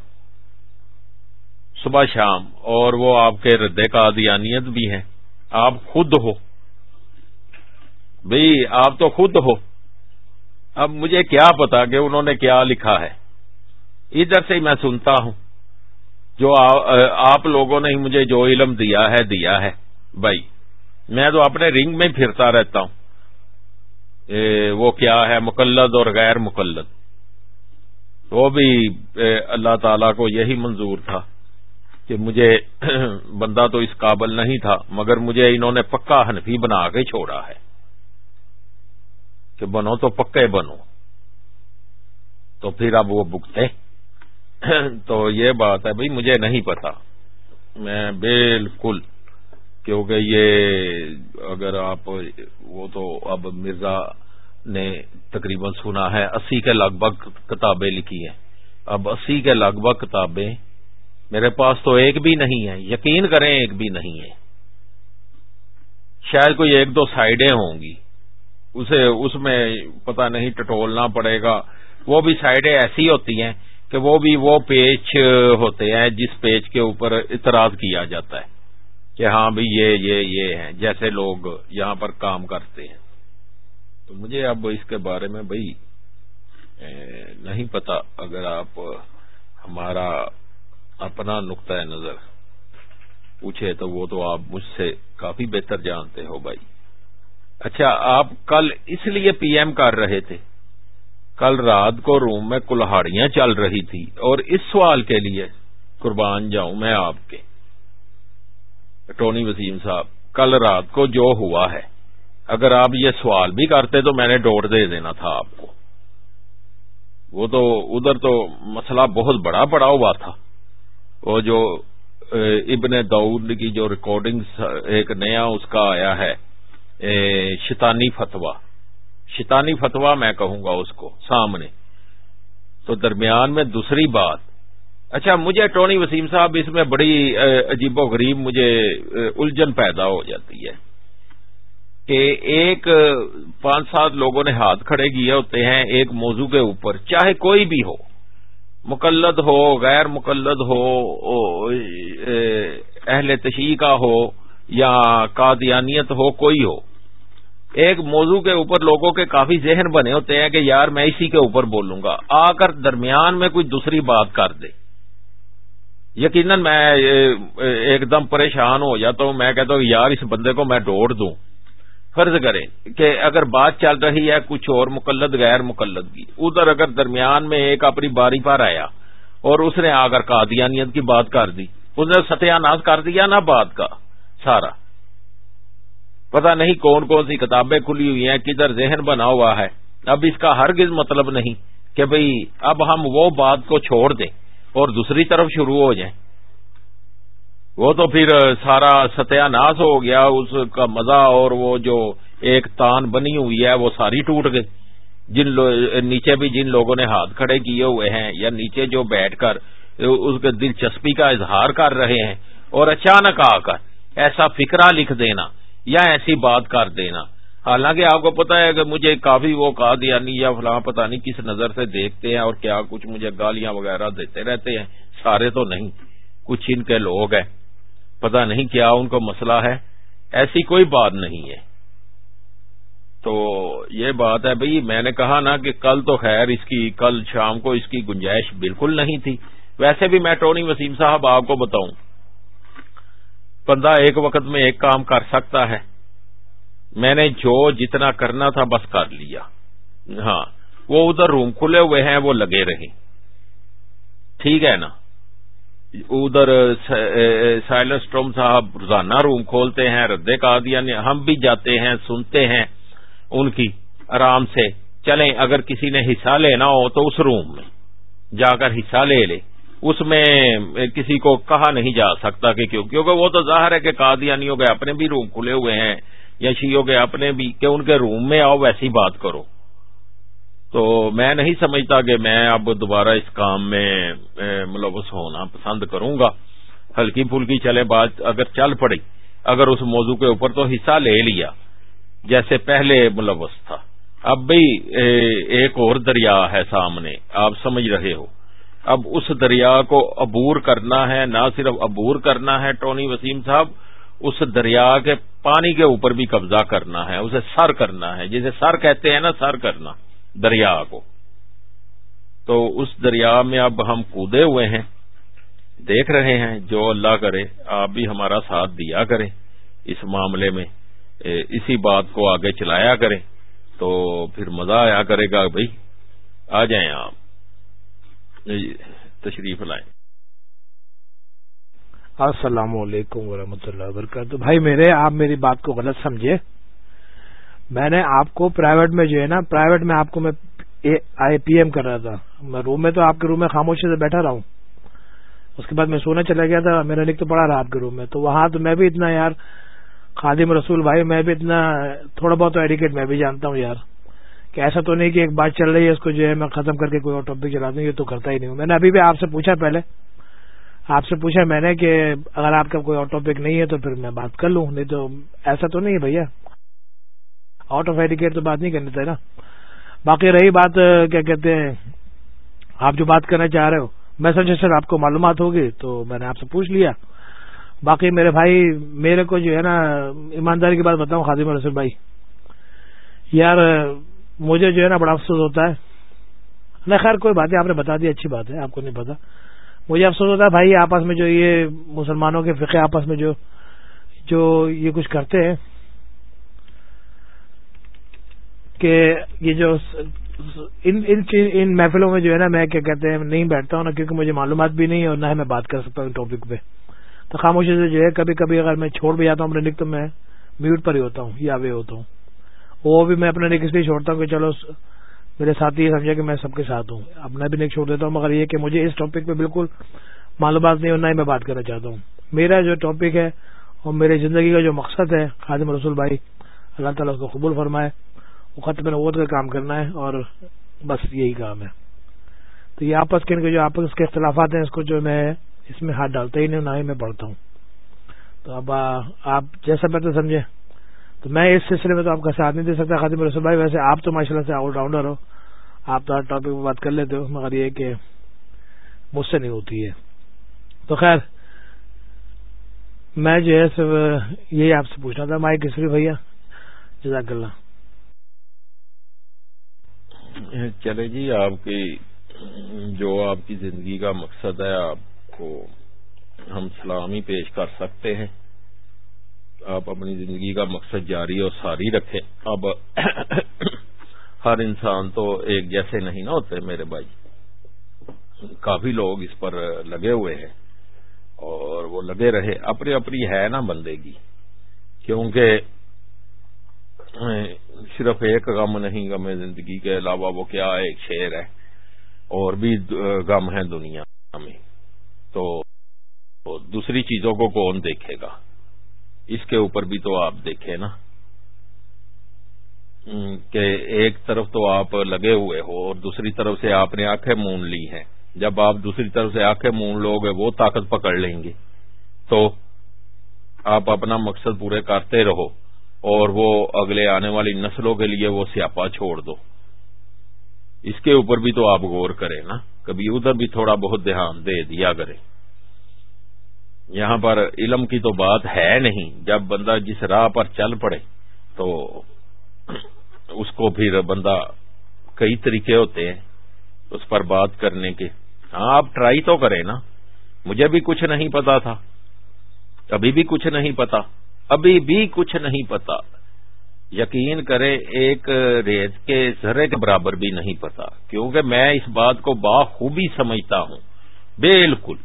صبح شام اور وہ آپ کے رد کا دیانیت بھی ہیں۔ آپ خود ہو۔ بھئی، آپ تو خود ہو۔ اب مجھے کیا پتا کہ انہوں نے کیا لکھا ہے۔ ادھر سے ہی میں سنتا ہوں۔ جو آپ لوگوں نے مجھے جو علم دیا ہے دیا ہے۔ بھائی، میں تو اپنے رنگ میں پھرتا رہتا ہوں۔ وہ کیا ہے؟ مقلد اور غیر مقلد۔ وہ بھی اللہ تعالی کو یہی منظور تھا کہ مجھے بندہ تو اس قابل نہیں تھا، مگر مجھے انہوں نے پکا حنفی بنا کے چھوڑا ہے۔ کہ بنو تو پکے بنو۔ تو پھر اب وہ بکتے تو یہ بات ہے بھائی، مجھے نہیں پتا۔ میں بالکل، کیونکہ یہ اگر آپ، وہ تو اب مرزا نے تقریباً سنا ہے، اسی کے لگ بھگ کتابیں لکھی ہیں۔ اب اسی کے لگ بھگ کتابیں میرے پاس تو ایک بھی نہیں ہے یقین کریں ایک بھی نہیں ہے شاید کوئی ایک دو سائڈیں ہوں گی۔ اسے، اس میں پتہ نہیں، ٹٹولنا پڑے گا۔ وہ بھی سائڈیں ایسی ہوتی ہیں کہ وہ بھی وہ پیچ ہوتے ہیں جس پیچ کے اوپر اعتراض کیا جاتا ہے کہ ہاں بھائی یہ یہ یہ ہیں، جیسے لوگ یہاں پر کام کرتے ہیں۔ تو مجھے اب اس کے بارے میں بھائی نہیں پتا اگر آپ ہمارا اپنا نقطۂ نظر پوچھے تو وہ تو آپ مجھ سے کافی بہتر جانتے ہو بھائی اچھا آپ کل اس لیے پی ایم کر رہے تھے۔ کل رات کو روم میں کلہاڑیاں چل رہی تھی اور اس سوال کے لیے قربان جاؤں میں آپ کے۔ ٹونی وسیم صاحب، کل رات کو جو ہوا ہے، اگر آپ یہ سوال بھی کرتے تو میں نے ڈوٹ دے دینا تھا آپ کو۔ وہ تو ادھر تو مسئلہ بہت بڑا پڑا ہوا تھا۔ وہ جو ابن دعود کی جو ریکارڈنگ ایک نیا اس کا آیا ہے شیطانی فتوا شیطانی فتوا میں کہوں گا اس کو سامنے۔ تو درمیان میں دوسری بات۔ اچھا مجھے ٹونی وسیم صاحب، اس میں بڑی عجیب و غریب مجھے الجھن پیدا ہو جاتی ہے کہ ایک پانچ سات لوگوں نے ہاتھ کھڑے کیے ہوتے ہیں ایک موضوع کے اوپر، چاہے کوئی بھی ہو، مقلد ہو، غیر مقلد ہو اہل تشیع کا ہو یا قادیانیت ہو، کوئی ہو۔ ایک موضوع کے اوپر لوگوں کے کافی ذہن بنے ہوتے ہیں کہ یار میں اسی کے اوپر بولوں گا۔ آ کر درمیان میں کوئی دوسری بات کر دے۔ یقیناً میں ایک دم پریشان ہو جاتا ہوں۔ میں کہتا ہوں یار اس بندے کو میں ڈوڑ دوں۔ فرض کریں کہ اگر بات چل رہی ہے کچھ اور مقلد، غیر مقلد کی، ادھر اگر درمیان میں ایک اپنی باری پر آیا اور اس نے آ کر قادیانیت کی بات کر دی، اس نے ستیہ ناز کر دیا نا بات کا سارا؟ پتہ نہیں کون کون سی کتابیں کھلی ہوئی ہیں، کدھر ذہن بنا ہوا ہے۔ اب اس کا ہرگز مطلب نہیں کہ بھئی اب ہم وہ بات کو چھوڑ دیں اور دوسری طرف شروع ہو جائیں۔ وہ تو پھر سارا ستیہ ناس ہو گیا، اس کا مزہ اور وہ جو ایک تان بنی ہوئی ہے، وہ ساری ٹوٹ گئی۔ جن نیچے بھی جن لوگوں نے ہاتھ کھڑے کیے ہوئے ہیں یا نیچے جو بیٹھ کر اس کے دلچسپی کا اظہار کر رہے ہیں اور اچانک آ کر ایسا فکرہ لکھ دینا۔ یا ایسی بات کر دینا۔ حالانکہ آپ کو پتا ہے کہ مجھے کافی وہ کہا دیا نہیں یا فلاں پتہ نہیں کس نظر سے دیکھتے ہیں اور کیا کچھ مجھے گالیاں وغیرہ دیتے رہتے ہیں۔ سارے تو نہیں، کچھ ان کے لوگ ہیں۔ پتا نہیں کیا ان کو مسئلہ ہے۔ ایسی کوئی بات نہیں ہے۔ تو یہ بات ہے بھئی میں نے کہا نا کہ کل تو خیر، اس کی کل شام کو اس کی گنجائش بالکل نہیں تھی۔ ویسے بھی میں ٹونی وسیم صاحب آپ کو بتاؤں۔ بندہ ایک وقت میں ایک کام کر سکتا ہے۔ میں نے جو جتنا کرنا تھا بس کر لیا۔ ہاں وہ ادھر روم کھلے ہوئے ہیں، وہ لگے رہے ٹھیک ہے نا؟ ادھر سائلس ٹروم صاحب روزانہ روم کھولتے ہیں ردے کا دیا ہم بھی جاتے ہیں، سنتے ہیں۔ ان کی آرام سے چلیں، اگر کسی نے حصہ لینا ہو تو اس روم میں جا کر حصہ لے لے۔ اس میں کسی کو کہا نہیں جا سکتا کہ کیوں، کیونکہ وہ تو ظاہر ہے کہ قادیانیوں کے اپنے بھی روم کھلے ہوئے ہیں، یا شیوں کے اپنے بھی، کہ ان کے روم میں آؤ، ویسی بات کرو۔ تو میں نہیں سمجھتا کہ میں اب دوبارہ اس کام میں ملوث مطلب ہونا پسند کروں گا۔ ہلکی پھلکی چلے بات اگر چل پڑی، اگر اس موضوع کے اوپر تو حصہ لے لیا، جیسے پہلے ملوث تھا۔ اب بھی ایک اور دریا ہے سامنے، آپ سمجھ رہے ہو۔ اب اس دریا کو عبور کرنا ہے، نہ صرف عبور کرنا ہے ٹونی وسیم صاحب، اس دریا کے پانی کے اوپر بھی قبضہ کرنا ہے، اسے سر کرنا ہے۔ جسے سر کہتے ہیں نا، سر کرنا، دریا کو۔ تو اس دریا میں اب ہم کودے ہوئے ہیں، دیکھ رہے ہیں، جو اللہ کرے، آپ بھی ہمارا ساتھ دیا کریں اس معاملے میں اسی بات کو آگے چلایا کریں تو پھر مزہ آیا کرے گا بھائی۔ آ جائیں آپ۔ تشریف لائیں۔ السلام علیکم ورحمۃ اللہ وبرکاتہ۔ بھائی میرے، آپ میری بات کو غلط سمجھے۔ میں نے آپ کو پرائیویٹ میں جو ہے نا پرائیویٹ میں آپ کو میں آئی، پی ایم کر رہا تھا۔ میں روم میں تو آپ کے روم میں خاموشی سے بیٹھا رہا ہوں۔ اس کے بعد میں سونے چلا گیا تھا، میرا لکھ تو پڑا رہا آپ کے روم میں۔ تو وہاں تو میں بھی اتنا یار، خادم رسول بھائی، میں بھی اتنا، تھوڑا بہت ایڈیکیٹ میں بھی جانتا ہوں یار۔ کہ ایسا تو نہیں کہ ایک بات چل رہی ہے، اس کو جو ہے میں ختم کر کے کوئی اور ٹاپک چلا دوں، یہ تو کرتا ہی نہیں ہوں۔ میں نے ابھی بھی آپ سے پوچھا پہلے۔ آپ سے پوچھا میں نے کہ اگر آپ کا کوئی اور ٹاپک نہیں ہے تو پھر میں بات کر لوں، نہیں تو ایسا تو نہیں ہے بھیا۔ آؤٹ آف ایڈیکیٹ تو بات نہیں کرنی تھے نا۔ باقی رہی بات، کیا کہتے ہیں، آپ جو بات کرنا چاہ رہے ہو۔ میں سمجھا سر آپ کو معلومات ہوگی تو میں نے آپ سے پوچھ لیا۔ باقی میرے بھائی، میرے کو جو ہے نا، ایمانداری کی بات بتاؤں، خادم رسول بھائی۔ یار مجھے جو ہے نا بڑا افسوس ہوتا ہے۔ نہیں، خیر، کوئی بات ہے آپ نے بتا دی، اچھی بات ہے، آپ کو نہیں پتا۔ مجھے افسوس ہوتا ہے، بھائی، آپس میں جو یہ مسلمانوں کے فقے آپس میں جو جو یہ کچھ کرتے ہیں کہ یہ جو ان ان محفلوں میں جو ہے نا میں کیا کہتے ہیں، نہیں بیٹھتا ہوں نا، کیونکہ مجھے معلومات بھی نہیں اور نہ میں بات کر سکتا ہوں ٹاپک پہ۔ تو خاموشی سے جو ہے، کبھی کبھی اگر میں چھوڑ بھی جاتا ہوں اپنے لکھ تو میں میوٹ پر ہی ہوتا ہوں، یا وے ہوتا ہوں۔ وہ بھی میں اپنے نیک اس لیے چھوڑتا ہوں کہ چلو میرے ساتھ یہ سمجھا کہ میں سب کے ساتھ ہوں۔ اپنا بھی نیک چھوڑ دیتا ہوں، مگر یہ کہ مجھے اس ٹاپک پہ بالکل معلومات نہیں اور نہ ہی میں بات کرنا چاہتا ہوں۔ میرا جو ٹاپک ہے اور میری زندگی کا جو مقصد ہے، خادم رسول بھائی، اللہ تعالیٰ اس کو قبول فرمائے، وہ ختم نوت کا کام کرنا ہے اور بس یہی کام ہے۔ تو یہ آپس کے ان کے جو آپس کے اختلافات ہیں، اس کو جو میں اس میں ہاتھ ڈالتا ہی نہیں نہ ہی میں پڑھتا ہوں۔ تو اب آپ جیسا بہتر سمجھے تو میں اس سلسلے میں تو آپ کا ساتھ نہیں دے سکتا خاطر رسول بھائی، ویسے آپ تو ماشاء اللہ سے آل راؤنڈر ہو۔ آپ تو ہر ٹاپک پہ بات کر لیتے ہو، مگر یہ کہ مجھ سے نہیں ہوتی ہے۔ تو خیر، میں جو ہے یہی آپ سے پوچھنا تھا مائی کسری بھیا، جزاک اللہ۔ چلے جی آپ کی جو آپ کی زندگی کا مقصد ہے، آپ کو ہم سلامی پیش کر سکتے ہیں۔ آپ اپنی زندگی کا مقصد جاری اور ساری رکھیں۔ اب ہر انسان تو ایک جیسے نہیں نا ہوتے میرے بھائی۔ کافی لوگ اس پر لگے ہوئے ہیں اور وہ لگے رہے۔ اپنی اپنی ہے نا بندے کی۔ کیونکہ صرف ایک غم نہیں، غم زندگی کے علاوہ وہ کیا ایک شعر ہے۔ اور بھی غم ہے دنیا میں۔ تو دوسری چیزوں کو کون دیکھے گا؟ اس کے اوپر بھی تو آپ دیکھیں نا۔ کہ ایک طرف تو آپ لگے ہوئے ہو اور دوسری طرف سے آپ نے آنکھیں مون لی ہیں۔ جب آپ دوسری طرف سے آنکھیں مون لو گے، وہ طاقت پکڑ لیں گے تو آپ اپنا مقصد پورے کرتے رہو اور وہ اگلے آنے والی نسلوں کے لیے وہ سیاپا چھوڑ دو۔ اس کے اوپر بھی تو آپ غور کریں نا۔ کبھی ادھر بھی تھوڑا بہت دھیان دے دیا کریں۔ یہاں پر علم کی تو بات ہے نہیں۔ جب بندہ جس راہ پر چل پڑے تو اس کو پھر بندہ کئی طریقے ہوتے ہیں اس پر بات کرنے کے۔ ہاں آپ ٹرائی تو کریں نا۔ مجھے بھی کچھ نہیں پتا تھا۔ ابھی بھی کچھ نہیں پتا۔ ابھی بھی کچھ نہیں پتا۔ یقین کرے ایک ریت کے ذرے کے برابر بھی نہیں پتا۔ کیونکہ میں اس بات کو باخوبی سمجھتا ہوں۔ بالکل۔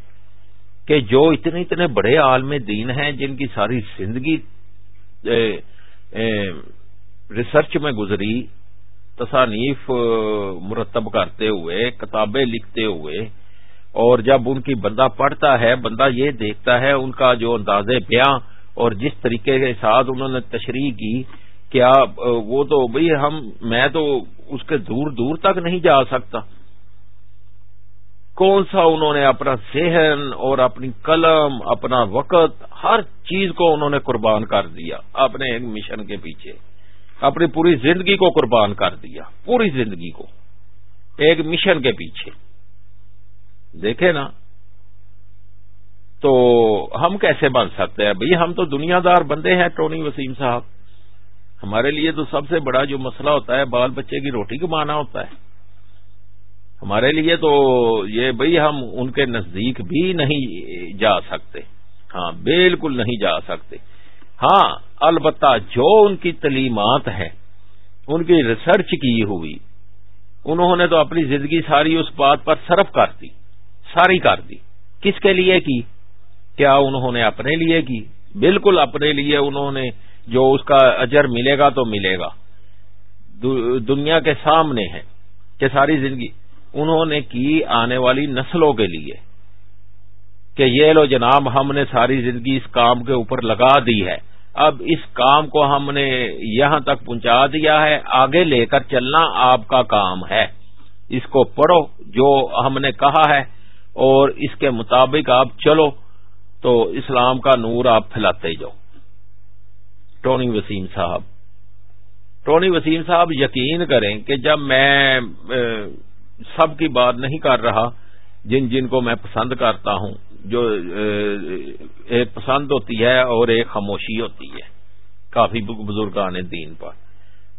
کہ جو اتنے اتنے بڑے عالم دین ہیں جن کی ساری زندگی ریسرچ میں گزری، تصانیف مرتب کرتے ہوئے، کتابیں لکھتے ہوئے، اور جب ان کی بندہ پڑھتا ہے، بندہ یہ دیکھتا ہے، ان کا جو انداز بیاں اور جس طریقے کے ساتھ انہوں نے تشریح کی، کیا وہ تو بھئی ہم، میں تو اس کے دور دور تک نہیں جا سکتا۔ کون سا انہوں نے اپنا ذہن اور اپنی قلم، اپنا وقت، ہر چیز کو انہوں نے قربان کر دیا اپنے ایک مشن کے پیچھے۔ اپنی پوری زندگی کو قربان کر دیا، پوری زندگی کو۔ ایک مشن کے پیچھے۔ دیکھے نا۔ تو ہم کیسے بن سکتے ہیں؟ بھئی ہم تو دنیا دار بندے ہیں، ٹونی وسیم صاحب۔ ہمارے لیے تو سب سے بڑا جو مسئلہ ہوتا ہے، بال بچے کی روٹی کمانا ہوتا ہے۔ ہمارے لیے تو یہ بھئی ہم ان کے نزدیک بھی نہیں جا سکتے۔ ہاں بالکل نہیں جا سکتے۔ ہاں البتہ جو ان کی تعلیمات ہیں، ان کی ریسرچ کی ہوئی، انہوں نے تو اپنی زندگی ساری اس بات پر صرف کر دی، ساری کر دی۔ کس کے لیے کی؟ کیا انہوں نے اپنے لیے کی؟ بالکل اپنے لیے انہوں نے، جو اس کا اجر ملے گا تو ملے گا۔ دنیا کے سامنے ہے، کہ ساری زندگی۔ انہوں نے کی آنے والی نسلوں کے لیے کہ یہ لو جناب ہم نے ساری زندگی اس کام کے اوپر لگا دی ہے۔ اب اس کام کو ہم نے یہاں تک پہنچا دیا ہے، آگے لے کر چلنا آپ کا کام ہے۔ اس کو پڑھو جو ہم نے کہا ہے اور اس کے مطابق آپ چلو تو اسلام کا نور آپ پھیلاتے جاؤ۔ ٹونی وسیم صاحب، ٹونی وسیم صاحب یقین کریں کہ جب میں سب کی بات نہیں کر رہا جن جن کو میں پسند کرتا ہوں، جو ایک پسند ہوتی ہے اور ایک خاموشی ہوتی ہے۔ کافی بزرگان دین پر۔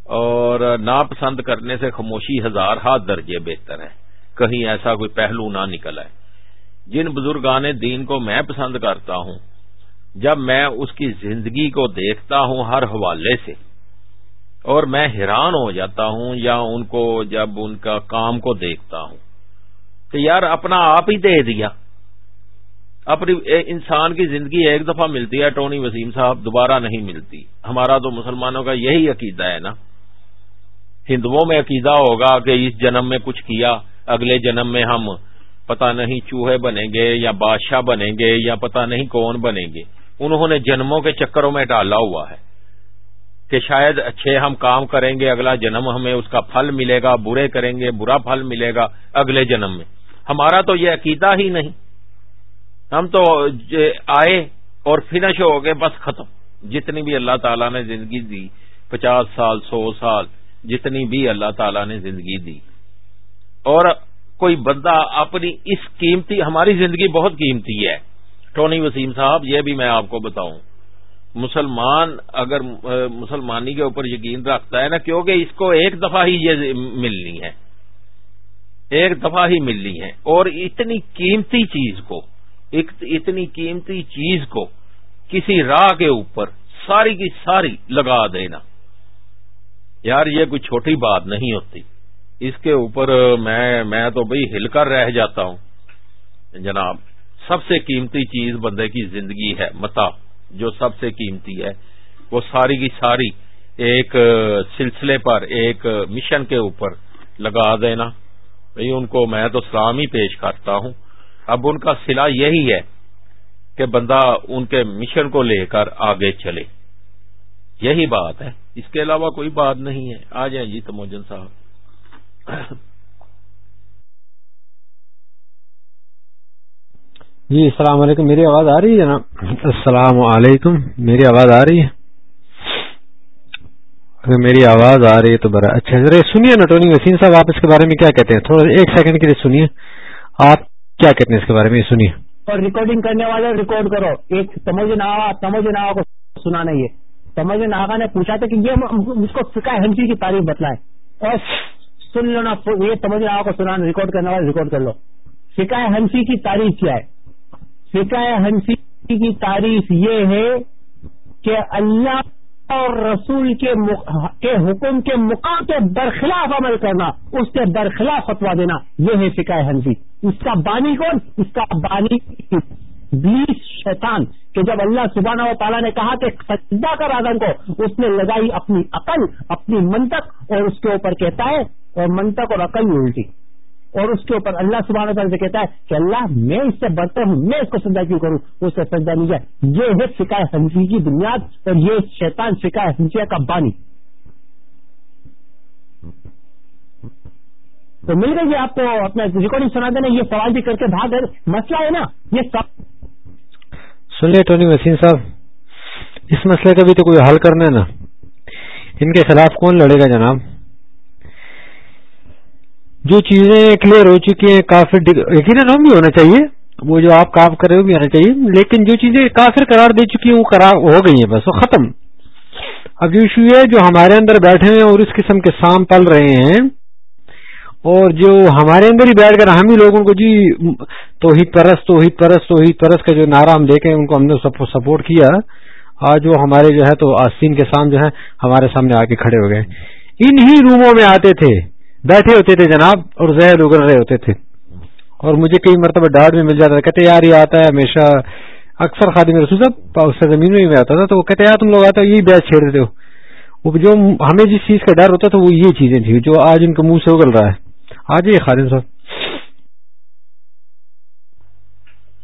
اور ناپسند کرنے سے خاموشی ہزار ہاتھ درجے بہتر ہے۔ کہیں ایسا کوئی پہلو نہ نکل ہے جن بزرگان دین کو میں پسند کرتا ہوں، جب میں اس کی زندگی کو دیکھتا ہوں ہر حوالے سے اور میں حیران ہو جاتا ہوں یا ان کو جب ان کا کام کو دیکھتا ہوں کہ یار اپنا آپ ہی دے دیا۔ اپنی انسان کی زندگی ایک دفعہ ملتی ہے ٹونی وسیم صاحب دوبارہ نہیں ملتی۔ ہمارا تو مسلمانوں کا یہی عقیدہ ہے نا۔ ہندوؤں میں عقیدہ ہوگا کہ اس جنم میں کچھ کیا، اگلے جنم میں ہم پتہ نہیں چوہے بنیں گے یا بادشاہ بنیں گے یا پتہ نہیں کون بنیں گے۔ انہوں نے جنموں کے چکروں میں ڈالا ہوا ہے۔ کہ شاید اچھے ہم کام کریں گے، اگلا جنم ہمیں اس کا پھل ملے گا برے کریں گے، برا پھل ملے گا اگلے جنم میں۔ ہمارا تو یہ عقیدہ ہی نہیں۔ ہم تو آئے اور فنش ہو گئے، بس ختم۔ جتنی بھی اللہ تعالیٰ نے زندگی دی، پچاس سال، سو سال، جتنی بھی اللہ تعالیٰ نے زندگی دی۔ اور کوئی بندہ اپنی اس قیمتی، ہماری زندگی بہت قیمتی ہے۔ ٹونی وسیم صاحب، یہ بھی میں آپ کو بتاؤں۔ مسلمان اگر مسلمانی کے اوپر یقین رکھتا ہے نا، کیونکہ اس کو ایک دفعہ ہی یہ ملنی ہے۔ ایک دفعہ ہی ملنی ہے۔ اور اتنی قیمتی چیز کو اتنی قیمتی چیز کو کسی راہ کے اوپر ساری کی ساری لگا دینا۔ یار، یہ کوئی چھوٹی بات نہیں ہوتی۔ اس کے اوپر میں میں تو بھائی ہل کر رہ جاتا ہوں۔ جناب، سب سے قیمتی چیز بندے کی زندگی ہے، متا۔ جو سب سے قیمتی ہے، وہ ساری کی ساری ایک سلسلے پر، ایک مشن کے اوپر لگا دینا۔ بھائی ان کو میں تو سلام ہی پیش کرتا ہوں۔ اب ان کا سلا یہی ہے کہ بندہ ان کے مشن کو لے کر آگے چلے۔ یہی بات ہے۔ اس کے علاوہ کوئی بات نہیں ہے۔ آ جائیں جی تموجن صاحب۔ جی السلام علیکم میری آواز آ رہی ہے جناب؟ السلام علیکم میری آواز آ رہی ہے؟ اگر میری آواز آ رہی ہے تو برا اچھا ذرا سنیے نا ٹونی وسیم صاحب آپ اس کے بارے میں کیا کہتے ہیں؟ تھوڑا ایک سیکنڈ کے لیے سنیے۔ آپ کیا کہتے ہیں اس کے بارے میں؟ سنیے۔ اور ریکارڈنگ کرنے والے ریکارڈ کرو۔ ایک تموج ناوا تموج ناوا کو سنا نہیں ہے تموج ناوا نے پوچھا تھا کہ یہ اس کو فکا ہنسی کی تعریف بتلائے اور سن لو نا یہ تموج ناوا کو سنا ریکارڈ کرنے والے ریکارڈ کر لو۔ فکا ہنسی کی تعریف کیا ہے؟ فکا ہنسی کی تعریف یہ ہے کہ اللہ اور رسول کے حکم کے مقام کے برخلاف عمل کرنا، اس کے برخلاف فتوا دینا، یہ ہے فکا حنفی اس کا بانی کون؟ اس کا بانی بیس شیطان، کہ جب اللہ سبحانہ و تعالیٰ نے کہا کہ سجدہ کر آدم کو، اس نے لگائی اپنی عقل، اپنی منطق، اور اس کے اوپر کہتا ہے، اور منطق اور عقل الٹی۔ اور اس کے اوپر اللہ سبحانہ تعالیٰ سے کہتا ہے کہ اللہ، میں اس سے بڑھتا ہوں، میں اس کو سجدہ کیوں کروں؟ اس سے سجدہ نہیں جائے یہ ہے فکا حنفی کی بنیاد اور یہ شیطان فکا حنفیہ کا بانی۔ تو مل گئی آپ کو اپنا ریکارڈنگ سنا دینا، یہ سوال بھی کر کے بھاگ مسئلہ ہے نا، یہ سب۔ سن لے ٹونی وسیم صاحب، اس مسئلے کا بھی تو کوئی حل کرنا ہے نا۔ ان کے خلاف کون لڑے گا جناب؟ جو چیزیں کلیئر ہو چکی ہیں، کافر یقیناً بھی ہونا چاہیے۔ وہ جو آپ کام کر رہے ہو بھی ہونا چاہیے۔ لیکن جو چیزیں کافر قرار دے چکی ہیں، وہ قرار ہو گئی ہیں بس، وہ ختم۔ اب جو ایشو ہے، جو ہمارے اندر بیٹھے ہیں اور اس قسم کے سام پل رہے ہیں، اور جو ہمارے اندر ہی بیٹھ کر ہم ہی لوگوں کو جی توحید پرست توحید پرست توحید پرست کا جو نعرہ ہم دیکھیں ان کو ہم نے سپورٹ کیا۔ آج وہ ہمارے جو ہے، تو آستین کے سام جو ہے ہمارے سامنے آ کے کھڑے ہو گئے۔ ان ہی روموں میں آتے تھے۔ بیٹھے ہوتے تھے جناب اور زہر اگڑ رہے ہوتے تھے۔ اور مجھے کئی مرتبہ ڈانٹ بھی مل جاتا تھا، کہتے یار یہ آتا ہے ہمیشہ۔ اکثر خادم رسول صاحب اس سے زمین میں آتا تھا، تو وہ کہتے یار تم لوگ آتے ہو، یہی بیچ چھیڑ دیتے ہو۔ وہ جو ہمیں جس چیز کا ڈر ہوتا تھا، وہ یہ چیزیں تھیں جو آج ان کے منہ سے اگل رہا ہے۔ آج یہ خادم صاحب۔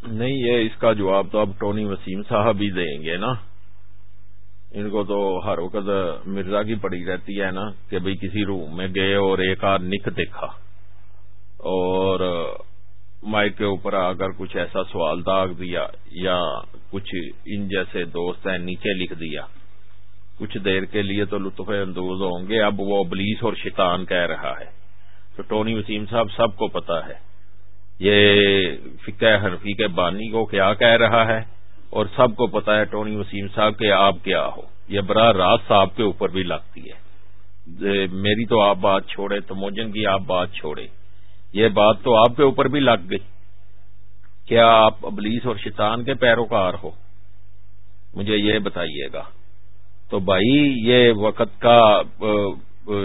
نہیں، یہ اس کا جواب تو اب ٹونی وسیم صاحب ہی دیں گے نا۔ ان کو تو ہر وقت مرزا کی پڑی رہتی ہے نا کہ بھئی کسی روم میں گئے اور ایک آدھ نک دیکھا۔ اور مائک کے اوپر آ کر کچھ ایسا سوال داغ دیا یا کچھ ان جیسے دوست ہیں نیچے لکھ دیا۔ کچھ دیر کے لیے تو لطف اندوز ہوں گے۔ اب وہ ابلیس اور شیطان کہہ رہا ہے۔ تو ٹونی وسیم صاحب سب کو پتا ہے۔ یہ فکہ حنفی کے بانی کو کیا کہہ رہا ہے؟ اور سب کو پتا ہے ٹونی وسیم صاحب کہ آپ کیا ہو۔ یہ براہ راست صاحب کے اوپر بھی لگتی ہے۔ میری تو آپ بات چھوڑے تو موجن کی آپ بات چھوڑے۔ یہ بات تو آپ کے اوپر بھی لگ گئی۔ کیا آپ ابلیس اور شیطان کے پیروکار ہو؟ مجھے یہ بتائیے گا۔ تو بھائی، یہ وقت کا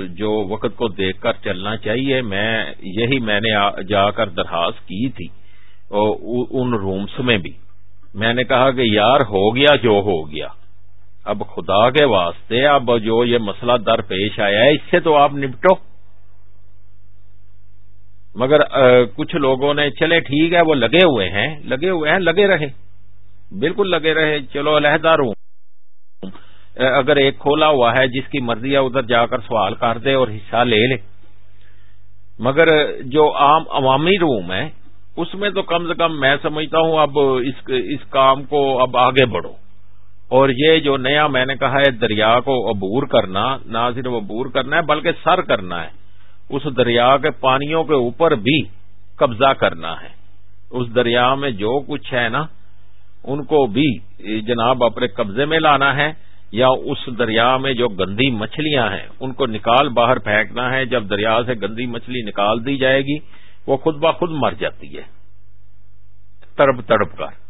جو وقت کو دیکھ کر چلنا چاہیے، میں، یہی میں نے جا کر درخواست کی تھی ان رومس میں بھی۔ میں نے کہا کہ یار ہو گیا جو ہو گیا۔ اب خدا کے واسطے اب جو یہ مسئلہ در پیش آیا ہے، اس سے تو آپ نپٹو۔ مگر کچھ لوگوں نے، چلے ٹھیک ہے، وہ لگے ہوئے ہیں۔ لگے ہوئے ہیں، لگے رہے۔ بالکل لگے رہے۔ چلو، علیحدہ روم اگر ایک کھولا ہوا ہے، جس کی مرضی ہے، ادھر جا کر سوال کر دے اور حصہ لے لے۔ مگر، جو عام عوامی روم ہے اس میں تو کم سے کم میں سمجھتا ہوں اب اس اس کام کو اب آگے بڑھو۔ اور یہ جو نیا میں نے کہا ہے، دریا کو عبور کرنا، نہ صرف عبور کرنا ہے، بلکہ سر کرنا ہے۔ اس دریا کے پانیوں کے اوپر بھی قبضہ کرنا ہے۔ اس دریا میں جو کچھ ہے نا، ان کو بھی جناب اپنے قبضے میں لانا ہے، یا اس دریا میں جو گندی مچھلیاں ہیں، ان کو نکال باہر پھینکنا ہے۔ جب دریا سے گندی مچھلی نکال دی جائے گی وہ خود بخود مر جاتی ہے۔ تڑپ تڑپ کر۔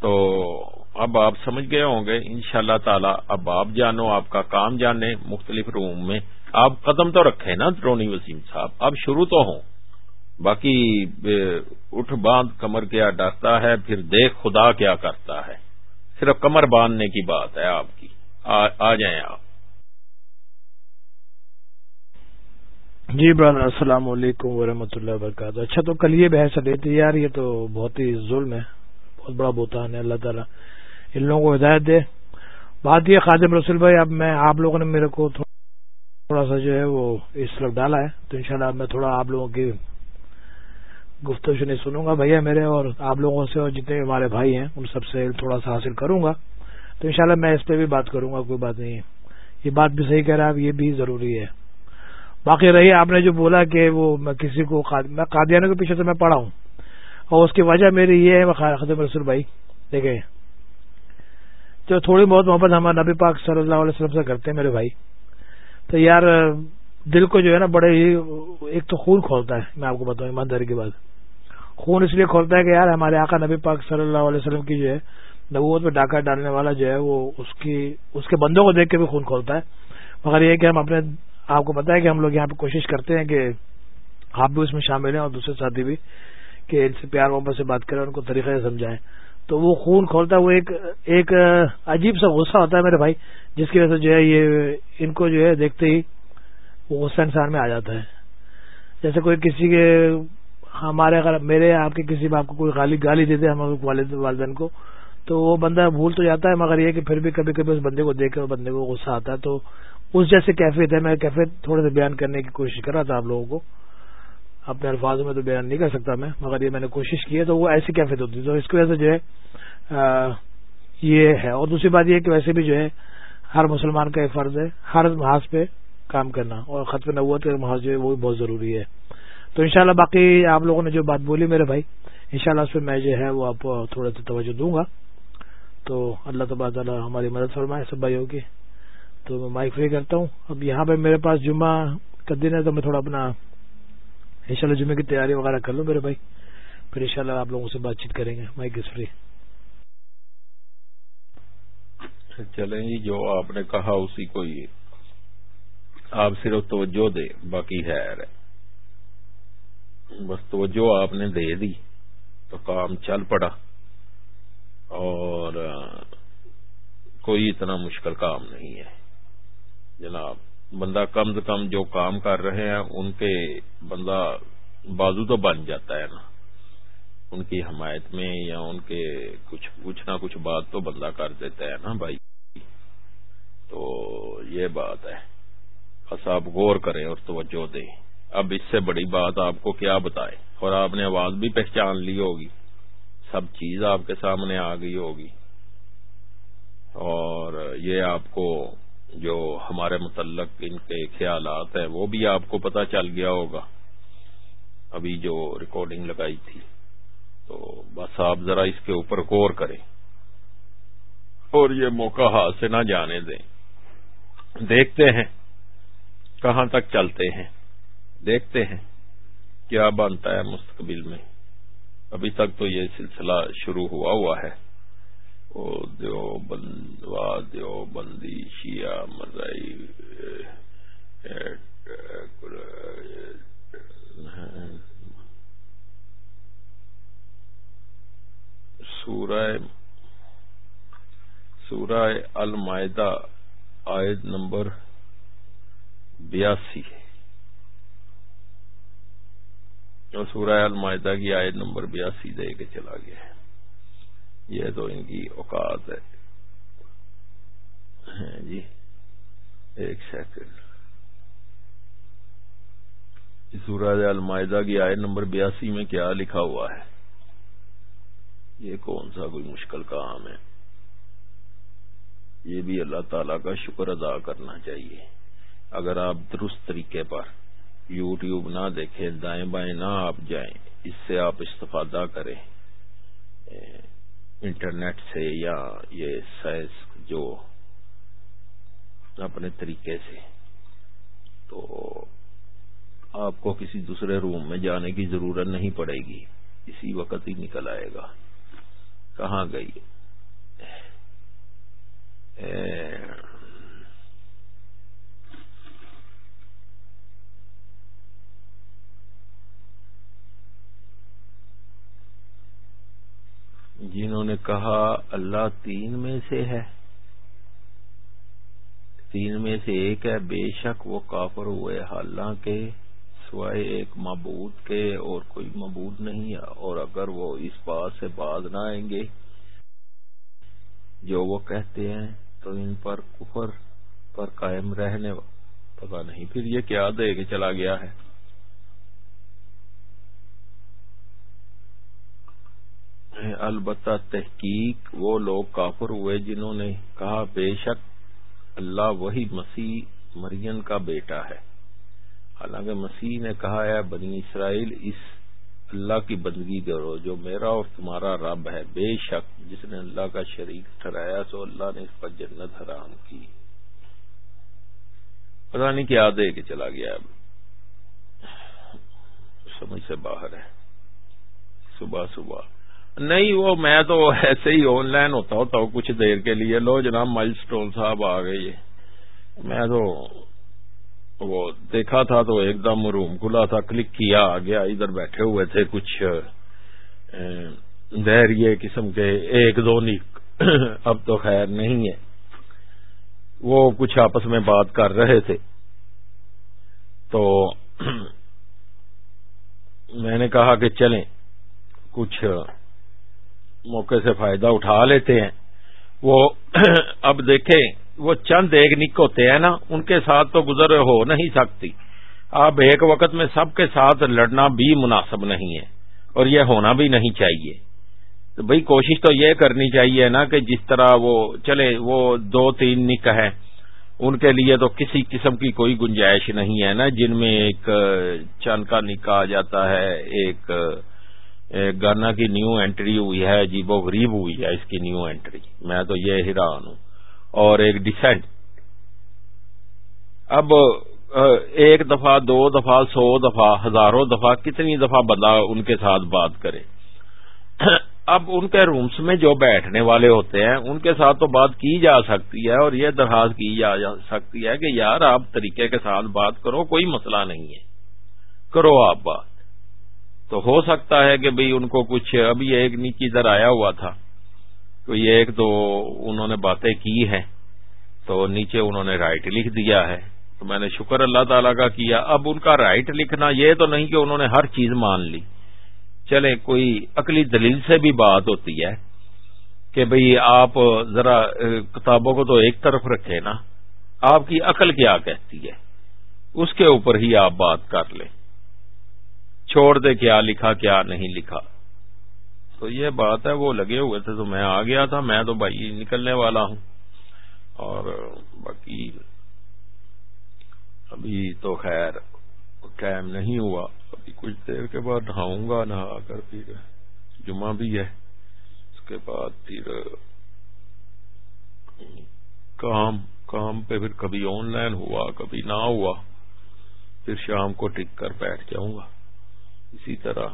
تو اب آپ سمجھ گئے ہوں گے ان شاء اللہ تعالی اب آپ جانو، آپ کا کام جانے مختلف روم میں۔ آپ قدم تو رکھے نا رونی وسیم صاحب۔ اب شروع تو ہوں۔ باقی اٹھ باندھ، کمر کیا ڈرتا ہے، پھر دیکھ خدا کیا کرتا ہے۔ صرف کمر باندھنے کی بات ہے آپ کی۔ آ جائیں آپ۔ جی برادر، السلام علیکم ورحمۃ اللہ وبرکاتہ۔ اچھا تو کل یہ بحث رہی تھی یار، یہ تو بہت ہی ظلم ہے، بہت بڑا بوتان ہے، اللہ تعالیٰ ان لوگوں کو ہدایت دے۔ بات یہ خادم رسول بھائی، اب میں آپ لوگوں نے میرے کو تھوڑا سا جو ہے وہ اس طرف ڈالا ہے، تو انشاءاللہ میں تھوڑا آپ لوگوں کی گفتگو نہیں سنوں گا، بھیا میرے اور آپ لوگوں سے اور جتنے ہمارے بھائی ہیں، ان سب سے تھوڑا سا حاصل کروں گا۔ تو انشاءاللہ میں اس پہ بھی بات کروں گا، کوئی بات نہیں۔ یہ بات بھی صحیح کہہ رہا ہے یہ بھی ضروری ہے۔ باقی رہی، آپ نے جو بولا کہ وہ میں کسی کو میں قادیانوں کے پیچھے سے میں پڑھا ہوں۔ اور اس کی وجہ میری یہ ہے خدم رسول بھائی، دیکھیں۔ جو تھوڑی بہت محبت ہمارے نبی پاک صلی اللہ علیہ وسلم سے کرتے ہیں میرے بھائی، تو یار، دل کو جو ہے نا بڑے ہی، ایک تو خون کھولتا ہے، میں آپ کو بتاؤں، ایمانداری کی بات خون اس لیے کھولتا ہے کہ یار، ہمارے آقا نبی پاک صلی اللہ علیہ وسلم کی جو ہے، نبوت میں ڈاکہ ڈالنے والا جو ہے، وہ اس کی، اس کے بندوں کو دیکھ کے بھی خون کھولتا ہے۔ مگر یہ کہ ہم اپنے آپ کو پتا ہے کہ ہم لوگ یہاں پہ کوشش کرتے ہیں کہ آپ بھی اس میں شامل ہیں اور دوسرے ساتھی بھی کہ ان سے پیار محبت سے بات کریں ان کو طریقے سے سمجھائیں۔ تو وہ خون کھولتا ہے، وہ ایک ایک عجیب سا غصہ ہوتا ہے میرے بھائی، جس کی وجہ سے جو ہے یہ ان کو جو ہے دیکھتے ہی وہ غصہ انسان میں آ جاتا ہے۔ جیسے کوئی کسی کے، ہمارے اگر میرے آپ کے کسی باپ کو کوئی گالی گالی دیتے ہمارے والد، والدین کو، تو وہ بندہ بھول تو جاتا ہے، مگر یہ کہ پھر بھی کبھی کبھی اس بندے کو دیکھ کر بندے کو غصہ آتا ہے۔ تو اس جیسے کیفیت ہے، میں کیفیت تھوڑے سے بیان کرنے کی کوشش کر رہا تھا آپ لوگوں کو۔ اپنے الفاظوں میں تو بیان نہیں کر سکتا میں، مگر یہ میں نے کوشش کی ہے، تو وہ ایسی کیفیت ہوتی ہے۔ تو اس کی وجہ سے جو ہے یہ ہے۔ اور دوسری بات یہ کہ ویسے بھی جو ہے، ہر مسلمان کا یہ فرض ہے، ہر محاذ پہ کام کرنا۔ اور خط نوت کا محاذ جو ہے، وہ بھی بہت ضروری ہے۔ تو انشاءاللہ باقی آپ لوگوں نے جو بات بولی میرے بھائی، انشاءاللہ اس پہ میں جو ہے، وہ آپ تھوڑا سا توجہ دوں گا۔ تو اللہ تباد تعالیٰ ہماری مدد فرمائے، سب بھائیوں کی۔ تو میں مائک فری کرتا ہوں۔ اب یہاں پہ میرے پاس جمعہ کا دن ہے تو میں تھوڑا اپنا ان شاء اللہ جمعے کی تیاری وغیرہ کر لوں میرے بھائی۔ پھر ان شاء اللہ آپ لوگوں سے بات چیت کریں گے۔ مائک از فری چلیں جی جو آپ نے کہا اسی کو ہی۔ آپ صرف توجہ دے باقی ہے۔ بس توجہ آپ نے دے دی، تو کام چل پڑا۔ اور کوئی اتنا مشکل کام نہیں ہے۔ جناب، بندہ کم سے کم جو کام کر رہے ہیں، ان کے بندہ بازو تو بن جاتا ہے نا۔ ان کی حمایت میں یا ان کے کچھ کچھ نہ کچھ بات تو بندہ کر دیتا ہے نا بھائی۔ تو یہ بات ہے۔ بس آپ غور کریں اور توجہ دیں۔ اب اس سے بڑی بات آپ کو کیا بتائے؟ اور آپ نے آواز بھی پہچان لی ہوگی۔ سب چیز آپ کے سامنے آ گئی ہوگی۔ اور یہ آپ کو جو ہمارے متعلق ان کے خیالات ہیں، وہ بھی آپ کو پتا چل گیا ہوگا۔ ابھی جو ریکارڈنگ لگائی تھی۔ تو بس آپ ذرا اس کے اوپر غور کریں۔ اور یہ موقع ہاتھ سے نہ جانے دیں۔ دیکھتے ہیں۔ کہاں تک چلتے ہیں۔ دیکھتے ہیں۔ کیا بنتا ہے مستقبل میں۔ ابھی تک تو یہ سلسلہ شروع ہوا ہوا ہے۔ وہ دیو بند دیو بندی شیعہ مزائی سورہ سورہ المائدہ آیت نمبر بیاسی۔ سورہ المائدہ کی آیت نمبر بیاسی دے کے چلا گیا ہے۔ یہ تو ان کی اوقات ہے۔ ہاں جی ایک سیکنڈ سورج المائدہ کی آئے نمبر بیاسی میں کیا لکھا ہوا ہے؟ یہ کون سا کوئی مشکل کام ہے؟ یہ بھی اللہ تعالی کا شکر ادا کرنا چاہیے۔ اگر آپ درست طریقے پر یو ٹیوب نہ دیکھیں، دائیں بائیں نہ آپ جائیں، اس سے آپ استفادہ کریں۔ انٹرنیٹ سے یا یہ سائز جو اپنے طریقے سے، تو آپ کو کسی دوسرے روم میں جانے کی ضرورت نہیں پڑے گی۔ اسی وقت ہی نکل آئے گا۔ کہاں گئی؟ جنہوں نے کہا اللہ تین میں سے ہے۔ تین میں سے ایک ہے، بے شک وہ کافر ہوئے، حالانکہ سوائے ایک معبود کے اور کوئی معبود نہیں، اور اگر وہ اس بات سے باز نہ آئیں گے، جو وہ کہتے ہیں، تو ان پر کفر پر قائم رہنے پتا نہیں پھر یہ کیا دے کے چلا گیا ہے۔ البتہ تحقیق وہ لوگ کافر ہوئے جنہوں نے کہا، بے شک اللہ وہی مسیح مریم کا بیٹا ہے۔ حالانکہ مسیح نے کہا ہے بنی اسرائیل، اس اللہ کی بندگی کرو، جو میرا اور تمہارا رب ہے۔ بے شک جس نے اللہ کا شریک ٹھہرایا، سو اللہ نے اس پر جنت حرام کی۔ پتا نہیں کیا دے کے چلا گیا۔ اب سمجھ سے باہر ہے۔ صبح صبح۔ نہیں، وہ میں تو ایسے ہی آن لائن ہوتا ہوتا ہوں، کچھ دیر کے لیے۔ لو جناب، مائل سٹون صاحب آ گئے میں تو وہ دیکھا تھا تو ایک دم روم کھلا تھا، کلک کیا گیا ادھر بیٹھے ہوئے تھے کچھ دہریے قسم کے ایک دو نک اب تو خیر نہیں ہے۔ وہ کچھ آپس میں بات کر رہے تھے۔ تو میں نے کہا کہ چلیں، کچھ موقع سے فائدہ اٹھا لیتے ہیں۔ وہ اب دیکھیں، وہ چند ایک نک ہوتے ہیں نا، ان کے ساتھ تو گزر ہو نہیں سکتی۔ اب ایک وقت میں سب کے ساتھ لڑنا بھی مناسب نہیں ہے، اور یہ ہونا بھی نہیں چاہیے۔ تو بھائی کوشش تو یہ کرنی چاہیے نا کہ جس طرح وہ، چلے، وہ دو تین نک ہیں، ان کے لیے تو کسی قسم کی کوئی گنجائش نہیں ہے نا۔ جن میں ایک چند کا نکاح آ جاتا ہے، ایک گانا کی نیو انٹری ہوئی ہے عجیب و غریب ہوئی ہے اس کی نیو انٹری۔ میں تو یہ حیران ہوں۔ اور ایک ڈسینٹ۔ اب ایک دفعہ، دو دفعہ، سو دفعہ، ہزاروں دفعہ، کتنی دفعہ بندہ ان کے ساتھ بات کرے۔ اب ان کے رومس میں جو بیٹھنے والے ہوتے ہیں، ان کے ساتھ تو بات کی جا سکتی ہے اور یہ درخواست کی جا سکتی ہے کہ یار، آپ طریقے کے ساتھ بات کرو، کوئی مسئلہ نہیں ہے۔ کرو آپ بات۔ تو ہو سکتا ہے کہ بھئی ان کو کچھ ابھی ایک نیچی در آیا ہوا تھا کوئی ایک تو انہوں نے باتیں کی ہیں۔ تو نیچے انہوں نے رائٹ لکھ دیا ہے۔ تو میں نے شکر اللہ تعالی کا کیا۔ اب ان کا رائٹ لکھنا یہ تو نہیں کہ انہوں نے ہر چیز مان لی۔ چلے کوئی عقلی دلیل سے بھی بات ہوتی ہے کہ بھئی آپ ذرا، کتابوں کو تو ایک طرف رکھے نا۔ آپ کی عقل کیا کہتی ہے؟ اس کے اوپر ہی آپ بات کر لیں۔ چھوڑ دے کیا لکھا، کیا نہیں لکھا۔ تو یہ بات ہے، وہ لگے ہوئے تھے تو میں آ گیا تھا، میں تو بھائی نکلنے والا ہوں۔ اور باقی ابھی تو خیر، ٹائم نہیں ہوا۔ ابھی کچھ دیر کے بعد نہاؤں گا، نہا کر پھر جمعہ بھی ہے۔ اس کے بعد پھر کام کام پہ پھر کبھی آن لائن ہوا، کبھی نہ ہوا۔ پھر شام کو ٹک کر بیٹھ جاؤں گا۔ اسی طرح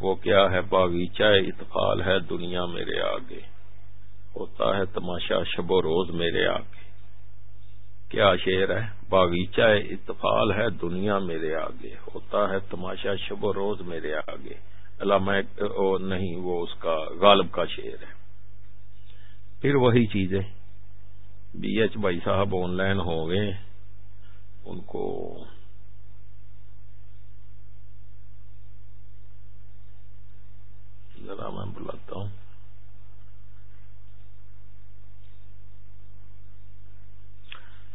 وہ کیا ہے باغیچہ اتفال ہے دنیا میرے آگے، ہوتا ہے تماشا شب و روز میرے آگے۔ کیا شعر ہے؟ باغیچہ اتفال ہے دنیا میرے آگے، ہوتا ہے تماشا شب و روز میرے آگے۔ علامہ نہیں، وہ اس کا غالب کا شعر ہے۔ پھر وہی چیزیں۔ بی ایچ بھائی صاحب آن لائن ہو گئے ان کو ذرا میں بلاتا ہوں۔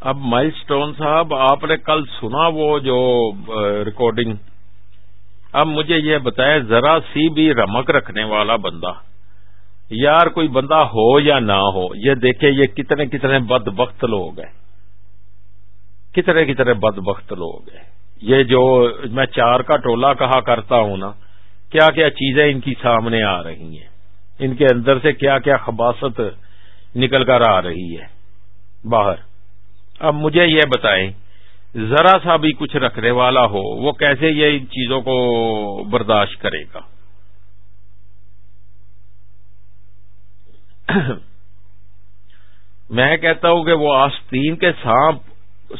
اب مائل سٹون صاحب، آپ نے کل سنا وہ جو ریکارڈنگ اب مجھے یہ بتائے ذرا سی بھی رمک رکھنے والا بندہ۔ یار، کوئی بندہ ہو یا نہ ہو، یہ دیکھے یہ کتنے کتنے بد بخت لوگ ہیں۔ کتنے کتنے بد بخت لوگ ہیں۔ یہ جو، میں چار کا ٹولہ کہا کرتا ہوں نا کیا کیا چیزیں ان کی سامنے آ رہی ہیں؟ ان کے اندر سے کیا کیا خباست نکل کر آ رہی ہے؟ باہر۔ اب مجھے یہ بتائیں، ذرا سا بھی کچھ رکھنے والا ہو، وہ کیسے یہ ان چیزوں کو برداشت کرے گا؟ میں کہتا ہوں کہ وہ آستین کے سانپ،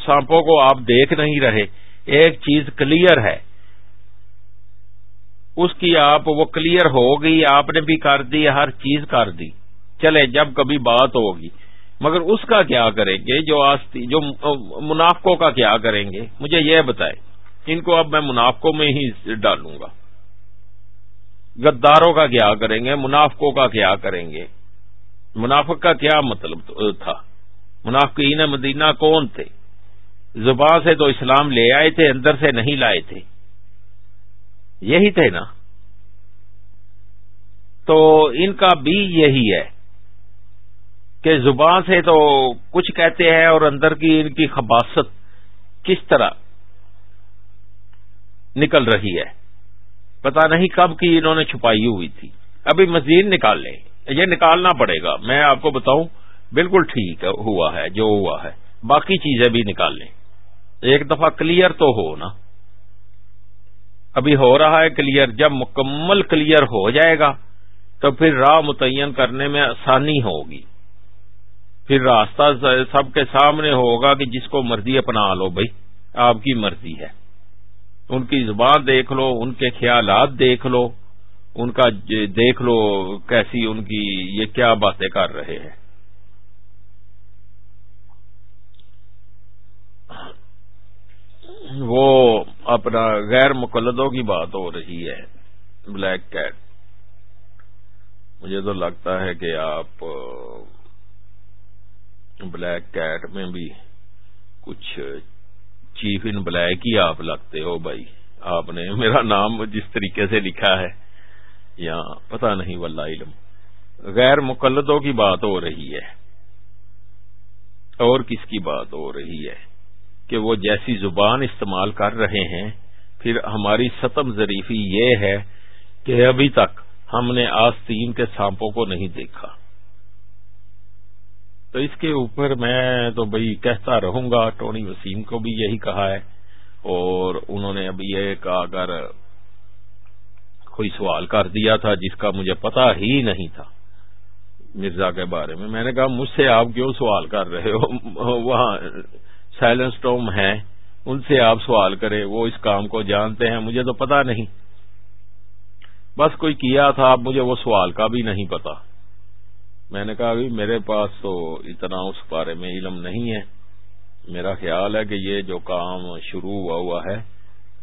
سانپوں کو آپ دیکھ نہیں رہے، ایک چیز کلیئر ہے۔ اس کی آپ وہ کلیئر ہو گئی، آپ نے بھی کر دی، ہر چیز کر دی۔ چلے، جب کبھی بات ہوگی۔ مگر اس کا کیا کریں گے؟ جو آستی، جو منافقوں کا کیا کریں گے؟ مجھے یہ بتائے ان کو اب میں منافقوں میں ہی ڈالوں گا۔ غداروں کا کیا کریں گے؟ منافقوں کا کیا کریں گے؟ منافق کا کیا مطلب تھا؟ منافقین مدینہ کون تھے؟ زبان سے تو اسلام لے آئے تھے، اندر سے نہیں لائے تھے۔ یہی تھے نا۔ تو ان کا بھی یہی ہے کہ زبان سے تو کچھ کہتے ہیں اور اندر کی ان کی خباست کس طرح نکل رہی ہے۔ پتا نہیں کب کی انہوں نے چھپائی ہوئی تھی۔ ابھی مزید نکال لیں۔ یہ نکالنا پڑے گا۔ میں آپ کو بتاؤں، بالکل ٹھیک ہوا ہے، جو ہوا ہے۔ باقی چیزیں بھی نکال لیں۔ ایک دفعہ کلیئر تو ہو نا۔ ابھی ہو رہا ہے کلیئر جب مکمل کلیئر ہو جائے گا، تو پھر راہ متعین کرنے میں آسانی ہوگی۔ پھر راستہ سب کے سامنے ہوگا کہ جس کو مرضی اپنا لو بھائی، آپ کی مرضی ہے۔ ان کی زبان دیکھ لو، ان کے خیالات دیکھ لو، ان کا دیکھ لو کیسی ان کی یہ کیا باتیں کر رہے ہیں۔ وہ اپنا غیر مقلدوں کی بات ہو رہی ہے بلیک کیٹ مجھے تو لگتا ہے کہ آپ بلیک کیٹ میں بھی کچھ چیف ان بلیک ہی آپ لگتے ہو بھائی۔ آپ نے میرا نام جس طریقے سے لکھا ہے یا پتہ نہیں واللہ علم۔ غیر مقلدوں کی بات ہو رہی ہے۔ اور کس کی بات ہو رہی ہے؟ کہ وہ جیسی زبان استعمال کر رہے ہیں، پھر ہماری ستم ظریفی یہ ہے کہ ابھی تک ہم نے آستین کے سانپوں کو نہیں دیکھا۔ تو اس کے اوپر میں تو بھائی کہتا رہوں گا، ٹونی وسیم کو بھی یہی کہا ہے۔ اور انہوں نے ابھی یہ کہا، اگر کوئی سوال کر دیا تھا جس کا مجھے پتا ہی نہیں تھا مرزا کے بارے میں میں نے کہا، مجھ سے آپ کیوں سوال کر رہے ہو؟ وہاں سائلنس ٹوم ہیں، ان سے آپ سوال کریں، وہ اس کام کو جانتے ہیں، مجھے تو پتا نہیں۔ بس کوئی کیا تھا، اب مجھے وہ سوال کا بھی نہیں پتا میں نے کہا، ابھی میرے پاس تو اتنا اس بارے میں علم نہیں ہے۔ میرا خیال ہے کہ یہ جو کام شروع ہوا ہوا ہے،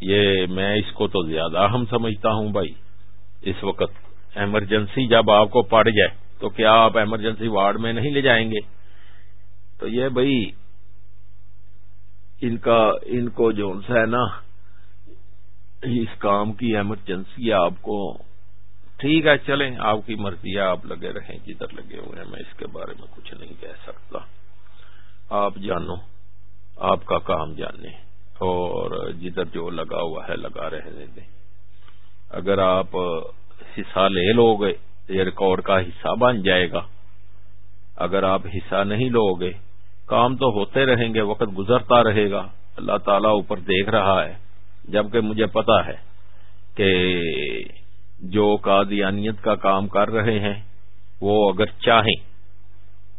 یہ میں اس کو تو زیادہ اہم سمجھتا ہوں بھائی۔ اس وقت ایمرجنسی جب آپ کو پڑ جائے، تو کیا آپ ایمرجنسی وارڈ میں نہیں لے جائیں گے؟ تو یہ بھائی ان کا، ان کو جو ہے نا، اس کام کی ایمرجنسی آپ کو، ٹھیک ہے، چلیں، آپ کی مرضی ہے، آپ لگے رہیں، جدھر لگے ہوئے ہیں، میں اس کے بارے میں کچھ نہیں کہہ سکتا۔ آپ جانو، آپ کا کام جانے اور جدھر جو لگا ہوا ہے، لگا رہنے دیں۔ اگر آپ حصہ لے لو گے، یہ ریکارڈ کا حصہ بن جائے گا۔ اگر آپ حصہ نہیں لو گے کام تو ہوتے رہیں گے، وقت گزرتا رہے گا۔ اللہ تعالیٰ اوپر دیکھ رہا ہے۔ جبکہ مجھے پتا ہے کہ جو قادیانیت کا کام کر رہے ہیں، وہ اگر چاہیں۔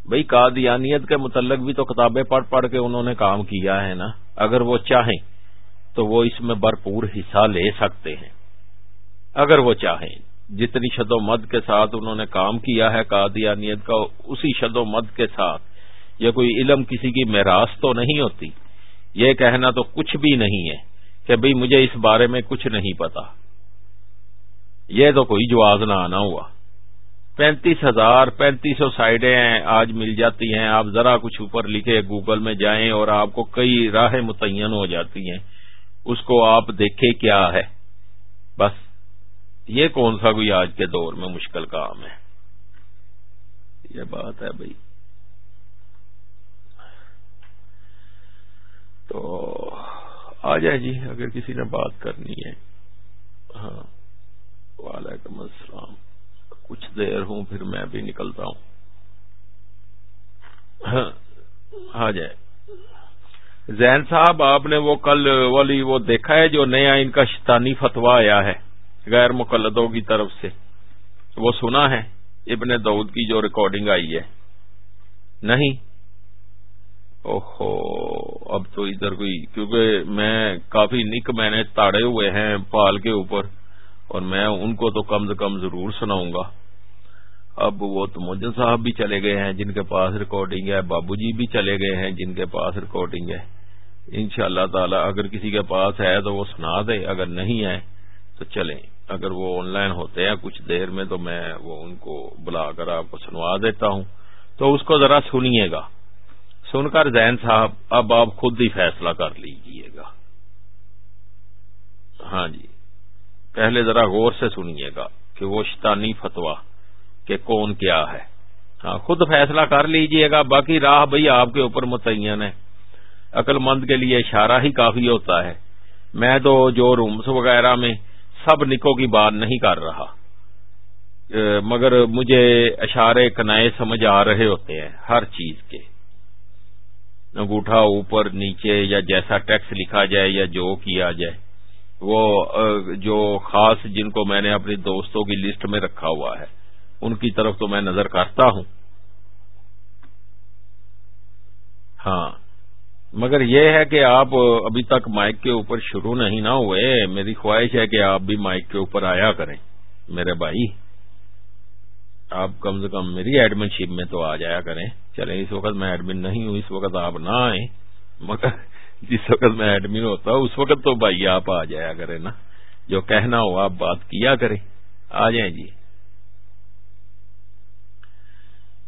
بھائی قادیانیت کے متعلق بھی تو کتابیں پڑھ پڑھ کے انہوں نے کام کیا ہے نا۔ اگر وہ چاہیں تو وہ اس میں بھرپور حصہ لے سکتے ہیں۔ اگر وہ چاہیں، جتنی شد و مد کے ساتھ انہوں نے کام کیا ہے قادیانیت کا، اسی شد و مد کے ساتھ یہ کوئی علم کسی کی میراث تو نہیں ہوتی، یہ کہنا تو کچھ بھی نہیں ہے کہ بھئی مجھے اس بارے میں کچھ نہیں پتا۔ یہ تو کوئی جواز نہ آنا ہوا۔ پینتیس ہزار، پینتیس سو سائڈیں آج مل جاتی ہیں۔ آپ ذرا کچھ اوپر لکھے گوگل میں جائیں اور آپ کو کئی راہیں متعین ہو جاتی ہیں۔ اس کو آپ دیکھیں کیا ہے۔ بس، یہ کون سا کوئی آج کے دور میں مشکل کام ہے؟ یہ بات ہے بھائی تو آ جائے جی اگر کسی نے بات کرنی ہے۔ ہاں۔ وعلیکم السلام۔ کچھ دیر ہوں، پھر میں بھی نکلتا ہوں۔ ہاں۔ جائے۔ زین صاحب، آپ نے وہ کل والی وہ دیکھا ہے جو نیا ان کا شیطانی فتوا آیا ہے غیر مقلدوں کی طرف سے؟ وہ سنا ہے، ابن دعود کی جو ریکارڈنگ آئی ہے۔ نہیں۔ اوہو، اب تو ادھر کوئی، کیونکہ میں کافی نک میں نے تاڑے ہوئے ہیں پال کے اوپر، اور میں ان کو تو کم سے کم ضرور سناؤں گا۔ اب وہ تو مجن صاحب بھی چلے گئے ہیں، جن کے پاس ریکارڈنگ ہے، بابو جی بھی چلے گئے ہیں، جن کے پاس ریکارڈنگ ہے۔ ان شاء اللہ تعالی، اگر کسی کے پاس ہے تو وہ سنا دے، اگر نہیں ہے تو چلیں۔ اگر وہ آن لائن ہوتے ہیں کچھ دیر میں تو میں وہ ان کو بلا کر آپ کو سنوا دیتا ہوں۔ تو اس کو ذرا سنیے گا۔ سن کر زین صاحب، اب آپ خود ہی فیصلہ کر لیجیے گا۔ ہاں جی۔ پہلے ذرا غور سے سنیے گا کہ وہ شتانی فتوا کہ کون کیا ہے۔ ہاں خود فیصلہ کر لیجیے گا، باقی راہ بھائی آپ کے اوپر متعین ہے۔ عقل مند کے لیے اشارہ ہی کافی ہوتا ہے۔ میں تو جو رومس وغیرہ میں سب نکوں کی بات نہیں کر رہا۔ مگر مجھے اشارے کنائے سمجھ آ رہے ہوتے ہیں ہر چیز کے۔ انگوٹھا اوپر نیچے یا جیسا ٹیکس لکھا جائے یا جو کیا جائے، وہ جو خاص جن کو میں نے اپنی دوستوں کی لسٹ میں رکھا ہوا ہے، ان کی طرف تو میں نظر کرتا ہوں۔ ہاں مگر یہ ہے کہ آپ ابھی تک مائک کے اوپر شروع نہیں نہ ہوئے، میری خواہش ہے کہ آپ بھی مائک کے اوپر آیا کریں، میرے بھائی۔ آپ کم سے کم میری ایڈمن شپ میں تو آ جایا کریں۔ چلیں اس وقت میں ایڈمن نہیں ہوں، اس وقت آپ نہ آئیں۔ مگر جس وقت میں ایڈمن ہوتا ہوں اس وقت تو بھائی آپ آ جایا کریں نا۔ جو کہنا ہو، آپ بات کیا کریں۔ آ جائیں جی۔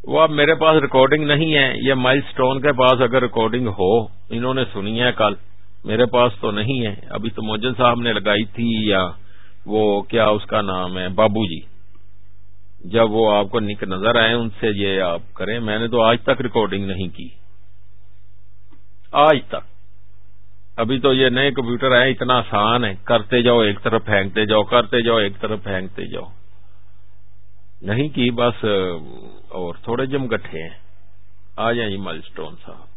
وہ اب میرے پاس ریکارڈنگ نہیں ہے یہ مائل سٹون کے پاس اگر ریکارڈنگ ہو، انہوں نے سنی ہے کل۔ میرے پاس تو نہیں ہے ابھی تو موجن صاحب نے لگائی تھی یا وہ، کیا اس کا نام ہے؟ بابو جی۔ جب وہ آپ کو نک نظر آئے، ان سے یہ آپ کریں، میں نے تو آج تک ریکارڈنگ نہیں کی۔ آج تک۔ ابھی تو یہ نئے کمپیوٹر ہیں اتنا آسان ہے۔ کرتے جاؤ، ایک طرف پھینکتے جاؤ، کرتے جاؤ، ایک طرف پھینکتے جاؤ۔ نہیں کی، بس، اور تھوڑے جم گٹھے ہیں۔ آ جائیں جی مائل اسٹون صاحب۔